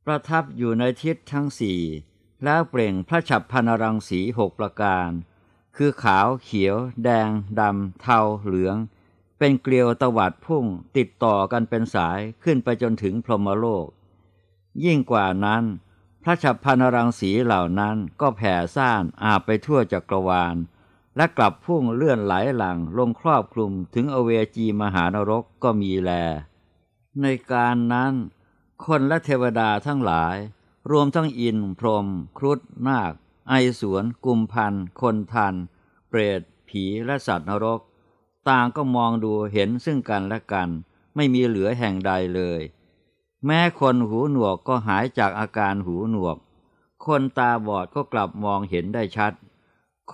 ประทับอยู่ในทิศทั้งสี่แล้วเปล่งพระฉับพนรังสีหกประการ คือขาวเขียว แดงดำเทาเหลือง เป็นเกลียวตวัดพุ่งติดต่อกันเป็นสายขึ้นไปจนถึงพรหมโลก ยิ่งกว่านั้น พระฉับพันรังสีเหล่านั้นก็แผ่ซ่านอาบไปทั่วจักรวาล และกลับพุ่งเลื่อนไหลหลังลงครอบคลุมถึงอเวจีมหานรกก็มีแล ในการนั้น คนและเทวดาทั้งหลาย รวมทั้งอินพรหมครุฑนาค ไอสวน กุมพัน คนทัน เปรต ผีและสัตว์นรก ต่างก็มองดูเห็นซึ่งกันและกัน ไม่มีเหลือแห่งใดเลย แม้คนหูหนวกก็หายจากอาการหูหนวก คนตาบอดก็กลับมองเห็นได้ชัด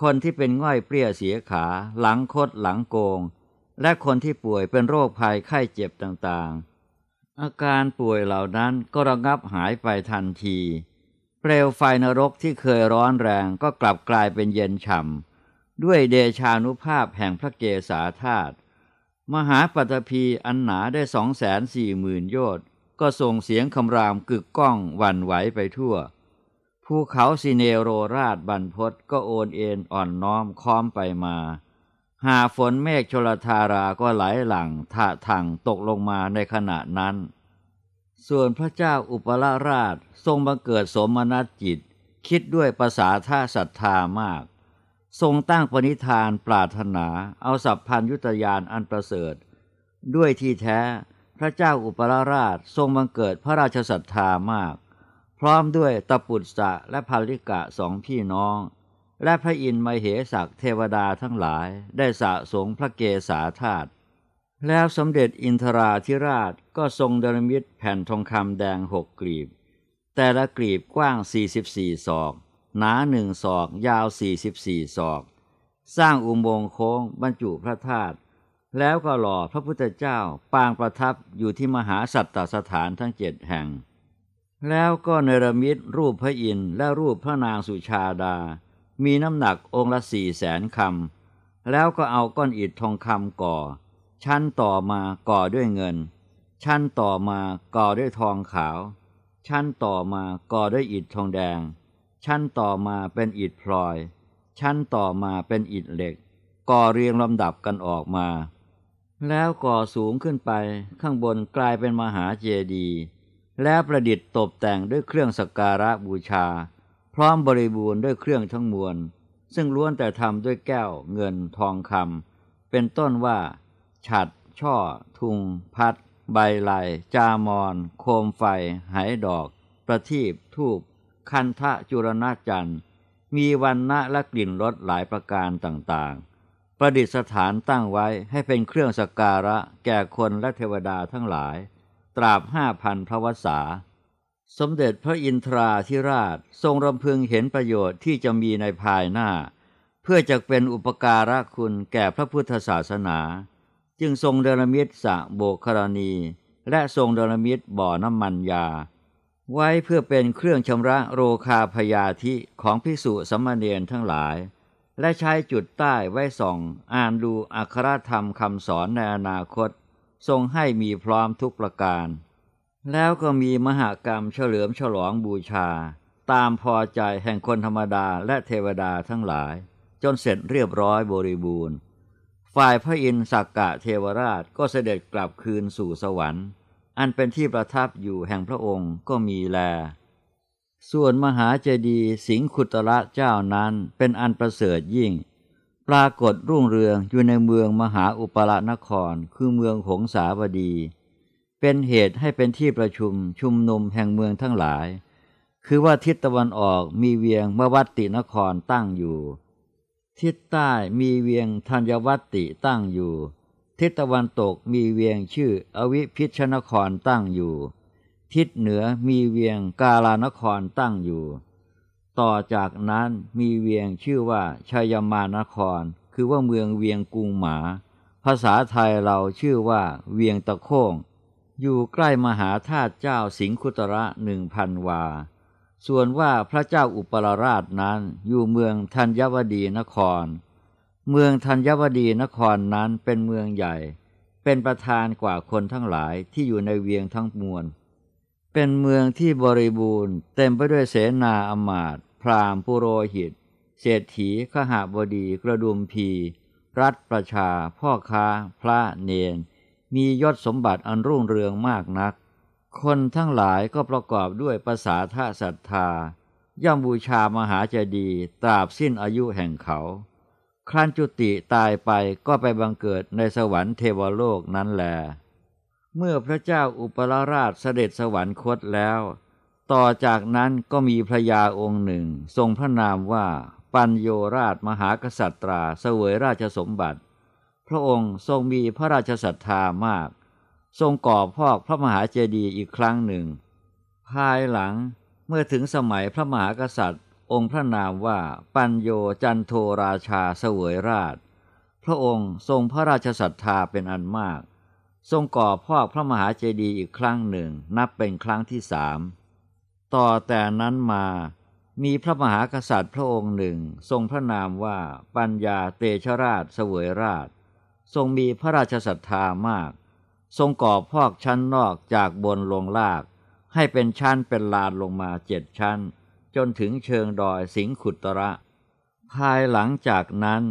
คนที่เป็นง่อยเปรี้ยเสียขา หลังคดหลังโกง และคนที่ป่วยเป็นโรคภัยไข้เจ็บต่างๆ อาการป่วยเหล่านั้นก็ระงับหายไปทันที เปลวไฟนรกที่เคยร้อนแรงก็กลับกลายเป็นเย็นฉ่ำด้วยเดชานุภาพแห่งพระเกศาธาตุมหาปัตภีอันหนาได้สองแสนสี่หมื่นโยชน์ก็ส่งเสียงคำรามกึกก้องหวั่นไหวไปทั่ว ภูเขาสิเนโรราชบันพศก็โอนเอ็นอ่อนน้อมค้อมไปมา หาฝนเมฆชลธาราก็ไหลหลังถะถังตกลงมาในขณะนั้น ส่วนพระเจ้าอุปราราชทรงบังเกิดสมนัตจิต คิดด้วยภาษาท่าศรัทธามาก ทรงตั้งปณิธานปรารถนาเอาสัพพัญยุตยานอันประเสริฐ ด้วยที่แท้พระเจ้าอุปราราชทรงบังเกิดพระราชศรัทธามาก พร้อมด้วยตปุตสะและภาลิกะสองพี่น้อง และพระอินทร์มเหสักเทวดาทั้งหลายได้สะสงพระเกศาธาตุแล้วสมเด็จอินทราธิราช ก็ทรงดรมิตแผ่นทองคำแดงหกกลีบ แต่ละกลีบกว้าง 44 ศอก หนาหนึ่งศอก ยาว 44 ศอก สร้างอุโมงค์โค้งบรรจุพระธาตุแล้วก็หล่อพระพุทธเจ้าปางประทับอยู่ที่มหาสัตตสถานทั้งเจ็ดแห่ง แล้วก็เนรมิตรูปพระอินทร์และรูปพระนางสุชาดา มีน้ำหนักองค์ละสี่แสนคำแล้วก็เอาก้อนอิฐทองคำก่อ ชั้นต่อมาก่อด้วยเงิน ชั้นต่อมาก่อด้วยทองขาว ชั้นต่อมาก่อด้วยอิฐทองแดง ชั้นต่อมาเป็นอิฐพลอย ชั้นต่อมาเป็นอิฐเหล็ก ก่อเรียงลำดับกันออกมา แล้วก่อสูงขึ้นไปข้างบนกลายเป็นมหาเจดีย์แล้วประดิษฐ์ตกแต่งด้วยเครื่องสักการะบูชา พร้อมบริบูรณ์ด้วยเครื่องทั้งมวล ซึ่งล้วนแต่ทำด้วยแก้ว เงินทองคำเป็นต้นว่า ฉัด ช่อ ทุง พัด ใบไหลจามอน โคมไฟไหดอก ประทีปทูบคันทะจุรณาจันทร์ มีวันณะและกลิ่นรสหลายประการต่างๆ ประดิษฐานตั้งไว้ให้เป็นเครื่องสักการะแก่คนและเทวดาทั้งหลาย ตราบห้าพันพระวษาสมเด็จพระอินทราธิราชทรงรำพึงเห็นประโยชน์ที่จะมีในภายหน้า เพื่อจะเป็นอุปการะคุณแก่พระพุทธศาสนา จึงทรงเดรมิตสะโบกครณี และทรงเดรมิตบ่อน้ำมันยา ไว้เพื่อเป็นเครื่องชำระโรคาพยาธิของภิกษุสัมมาเนรทั้งหลาย และใช้จุดใต้ไว้ส่อง อ่านดูอัครธรรมคำสอนในอนาคต ทรงให้มีพร้อมทุกประการ แล้วก็มีมหากรรมเฉลิมฉลองบูชา ตามพอใจแห่งคนธรรมดาและเทวดาทั้งหลาย จนเสร็จเรียบร้อยบริบูรณ์ ฝ่ายพระอินทร์สักกะเทวราชก็เสด็จกลับคืนสู่สวรรค์ อันเป็นที่ประทับอยู่แห่งพระองค์ก็มีแล ส่วนมหาเจดีย์สิงคุตระเจ้านั้นเป็นอันประเสริฐยิ่ง ปรากฏรุ่งเรืองอยู่ในเมืองมหาอุปรานครคือเมืองหงสาวดี เป็นเหตุให้เป็นที่ประชุมชุมนุมแห่งเมืองทั้งหลาย คือว่าทิศตะวันออกมีเวียงมวัตตินครตั้งอยู่ ทิศใต้มีเวียงธัญวัตติตั้งอยู่ ทิศตะวันตกมีเวียงชื่ออวิพิชนครตั้งอยู่ ทิศเหนือมีเวียงกาลานครตั้งอยู่ ต่อจากนั้นมีเวียงชื่อว่าชัยมานคร คือว่าเมืองเวียงกุงหมา ภาษาไทยเราชื่อว่าเวียงตะโค้งอยู่ใกล้มหาธาตุเจ้าสิงคุตระหนึ่งพันวา ส่วนว่าพระเจ้าอุปราชนั้นอยู่เมืองธัญวดีนคร เมืองธัญวดีนครนั้นเป็นเมืองใหญ่ เป็นประธานกว่าคนทั้งหลายที่อยู่ในเวียงทั้งมวล เป็นเมืองที่บริบูรณ์ เต็มไปด้วยเสนาอมาตย์พราหมณ์ปุโรหิต เศรษฐีขหาบดีกระดุมพี รัฐประชา พ่อค้า พระเนน มียศสมบัติอันรุ่งเรืองมากนัก คนทั้งหลายก็ประกอบด้วยภาษาท่าศรัทธา ย่อมบูชามหาเจดีย์ตราบสิ้นอายุแห่งเขา ครั้นจุติตายไปก็ไปบังเกิดในสวรรค์เทวโลกนั้นแล เมื่อพระเจ้าอุปราราชเสด็จสวรรคตแล้ว ต่อจากนั้นก็มีพระยาองค์หนึ่ง ทรงพระนามว่าปัญโยราชมหากษัตราเสวยราชสมบัติ พระองค์ทรงมีพระราชศรัทธามาก ทรงก่อพอกพระมหาเจดีย์อีกครั้งหนึ่ง ภายหลังเมื่อถึงสมัยพระมหากษัตริย์ องค์พระนามว่าปัญโยจันโทราชาเสวยราช พระองค์ทรงพระราชศรัทธาเป็นอันมาก ทรงก่อพอกพระมหาเจดีย์อีกครั้งหนึ่งนับเป็นครั้งที่สามต่อแต่นั้นมามีพระมหากษัตริย์พระองค์หนึ่ง ทรงพระนามว่าปัญญาเตชราชเสวยราช ทรงมีพระราชศรัทธามาก ทรงก่อพอกชั้นนอกจากบนลงลาก ให้เป็นชั้นเป็นลานลงมาเจ็ดชั้น จนถึงเชิงดอยสิงขุตระ ภายหลังจากนั้น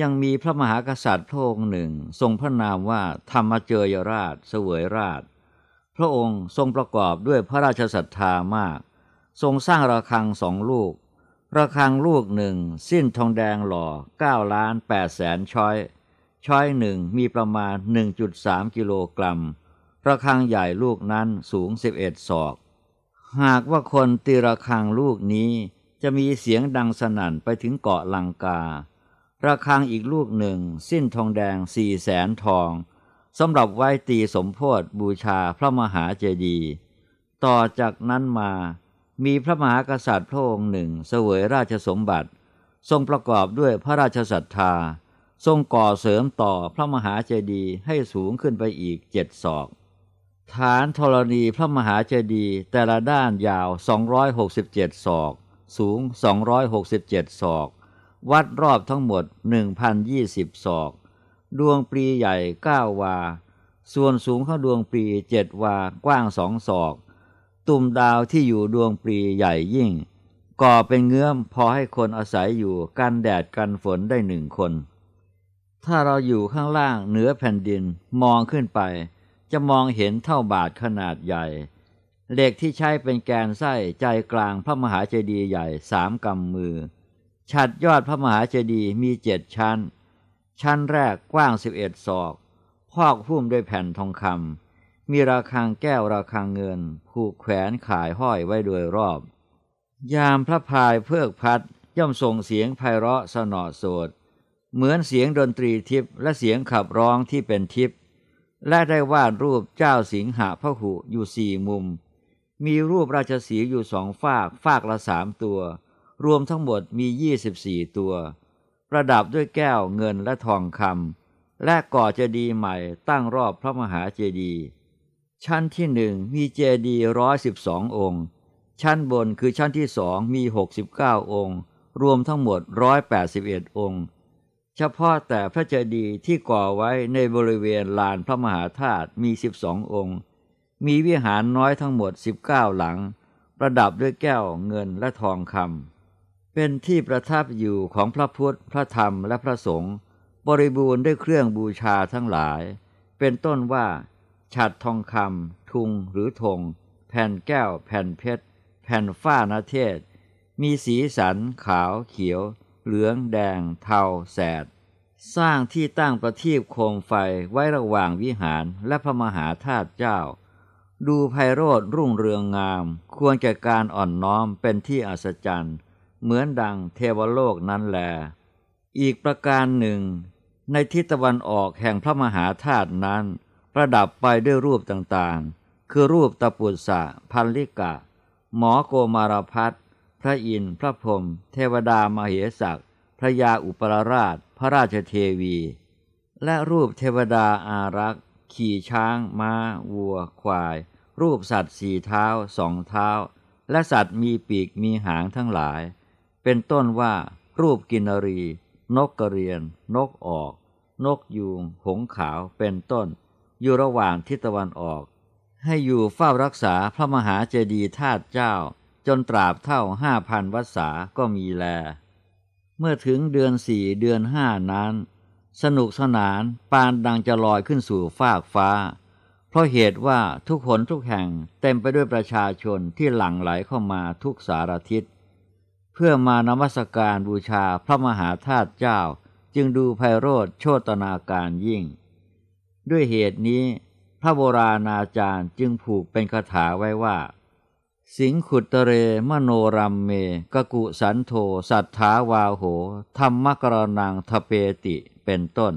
ยังมีพระมหากษัตริย์พระองค์หนึ่ง ทรงพระนามว่าธรรมเจยราชเสวยราช พระองค์ทรงประกอบด้วยพระราชศรัทธามาก ทรงสร้างระฆังสองลูกระฆังลูกหนึ่ง สิ้นทองแดงหล่อเก้าล้านแปดแสนช้อย ช้อยหนึ่งมีประมาณ 1.3 กิโลกรัมระฆังใหญ่ลูกนั้นสูง 11 ศอก หากว่าคนตีระฆังลูกนี้จะมีเสียงดังสนั่นไปถึงเกาะลังการะฆังอีกลูกหนึ่ง สิ้นทองแดงสี่แสนทองสำหรับไว้ตีสมโพธบูชาพระมหาเจดีย์ต่อจากนั้นมามีพระมหากษัตริย์พระองค์หนึ่งเสวยราชสมบัติ ทรงประกอบด้วยพระราชศรัทธา ทรงก่อเสริมต่อพระมหาเจดีย์ให้สูงขึ้นไปอีกเจ็ดศอก ฐานธรณีพระมหาเจดีย์แต่ละด้านยาว 267 ศอก สูง 267 ศอก วัดรอบทั้งหมด 1,020 ศอก ดวงปรีใหญ่ 9 วา ส่วนสูงของดวงปรีเจ็ดวา กว้างสองศอก ตุ่มดาวที่อยู่ดวงปรีใหญ่ยิ่ง ก่อเป็นเงื้อมพอให้คนอาศัยอยู่กันแดดกันฝนได้หนึ่งคน ถ้าเราอยู่ข้างล่างเหนือแผ่นดินมองขึ้นไป จะมองเห็นเท่าบาทขนาดใหญ่เหล็กที่ใช้เป็นแกนไส้ใจกลางพระมหาเจดีย์ใหญ่สามกำมือ ฉัดยอดพระมหาเจดีย์มีเจ็ดชั้น ชั้นแรกกว้างสิบเอ็ดศอก พอกหุ้มด้วยแผ่นทองคำมีราคางแก้วราคางเงิน ผูกแขวนขายห้อยไว้โดยรอบ ยามพระพายเพิกพัดย่อมส่งเสียงไพเราะสนอโสด เหมือนเสียงดนตรีทิพย์และเสียงขับร้องที่เป็นทิพย์และได้วาดรูปเจ้าสิงหาพระหุอยู่สี่มุม มีรูปราชสีอยู่สองฝากฝากละสามตัว รวมทั้งหมดมียี่สิบสี่ตัว ประดับด้วยแก้วเงินและทองคำและก่อเจดีย์ใหม่ตั้งรอบพระมหาเจดีย์ชั้นที่หนึ่งมีเจดีย์ร้อยสิบสององค์ ชั้นบนคือชั้นที่สองมีหกสิบเก้าองค์ รวมทั้งหมดร้อยแปดสิบเอ็ดองค์ เฉพาะแต่พระเจดีย์ที่ก่อไว้ในบริเวณลานพระมหาธาตุมีสิบสององค์ มีวิหารน้อยทั้งหมดสิบเก้าหลัง ประดับด้วยแก้วเงินและทองคำเป็นที่ประทับอยู่ของพระพุทธ พระธรรมและพระสงฆ์บริบูรณ์ด้วยเครื่องบูชาทั้งหลาย เป็นต้นว่าฉัดทองคำทุงหรือธงแผ่นแก้ว แผ่นเพชร แผ่นฝ้านาเทศ มีสีสันขาวเขียว เหลือง แดง เทา แสด สร้างที่ตั้งประทีปโคมไฟไว้ระหว่างวิหารและพระมหาธาตุเจ้า ดูไพโรธรุ่งเรืองงาม ควรแก่การอ่อนน้อมเป็นที่อัศจรรย์ เหมือนดังเทวโลกนั้นแล อีกประการหนึ่ง ในทิศตะวันออกแห่งพระมหาธาตุนั้น ประดับไปด้วยรูปต่างๆ คือรูปตะปุษะพันลิกะ หมอโกมารพัฒ พระอินทร์ พระพรหม เทวดามาเหสัก พระยาอุปราช พระราชเทวี และรูปเทวดาอารักษ์ ขี่ช้างม้า วัว ควาย รูปสัตว์สี่เท้าสองเท้า และสัตว์มีปีกมีหางทั้งหลาย เป็นต้นว่า รูปกินรี นกกระเรียน นกออก นกยูง หงขาว เป็นต้น อยู่ระหว่างทิศตะวันออก ให้อยู่เฝ้ารักษาพระมหาเจดีย์ธาตุเจ้า จนตราบเท่าห้าพันวัษาก็มีแล เมื่อถึงเดือนสี่เดือนห้านั้น สนุกสนานปานดังจะลอยขึ้นสู่ฟากฟ้า เพราะเหตุว่าทุกคนทุกแห่งเต็มไปด้วยประชาชนที่หลั่งไหลเข้ามาทุกสารทิศเพื่อมานมัสการบูชาพระมหาธาตุเจ้าจึงดูไพโรธโชตนาการยิ่ง ด้วยเหตุนี้ พระโบราณอาจารย์จึงผูกเป็นคาถาไว้ว่า สิงขุตเร มโนรัมเม กกุสันโธสัทธาวาโห ธรรมกรนังทเปติเป็นต้น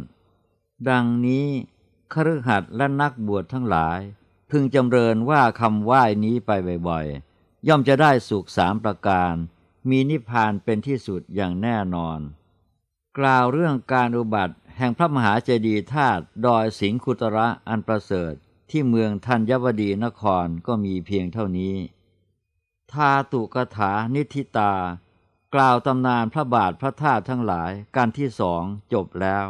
ดังนี้คฤหัสถ์และนักบวชทั้งหลาย พึงจำเริญว่าคำไหว้นี้ไปบ่อยๆ ย่อมจะได้สุขสามประการ มีนิพพานเป็นที่สุดอย่างแน่นอน กล่าวเรื่องการอุบัติแห่งพระมหาเจดีย์ธาตุดอยสิงคุตระอันประเสริฐที่เมืองธัญวดีนครก็มีเพียงเท่านี้ ทาตุกถานิธิตา กล่าวตำนานพระบาทพระธาตุทั้งหลายการที่สองจบแล้ว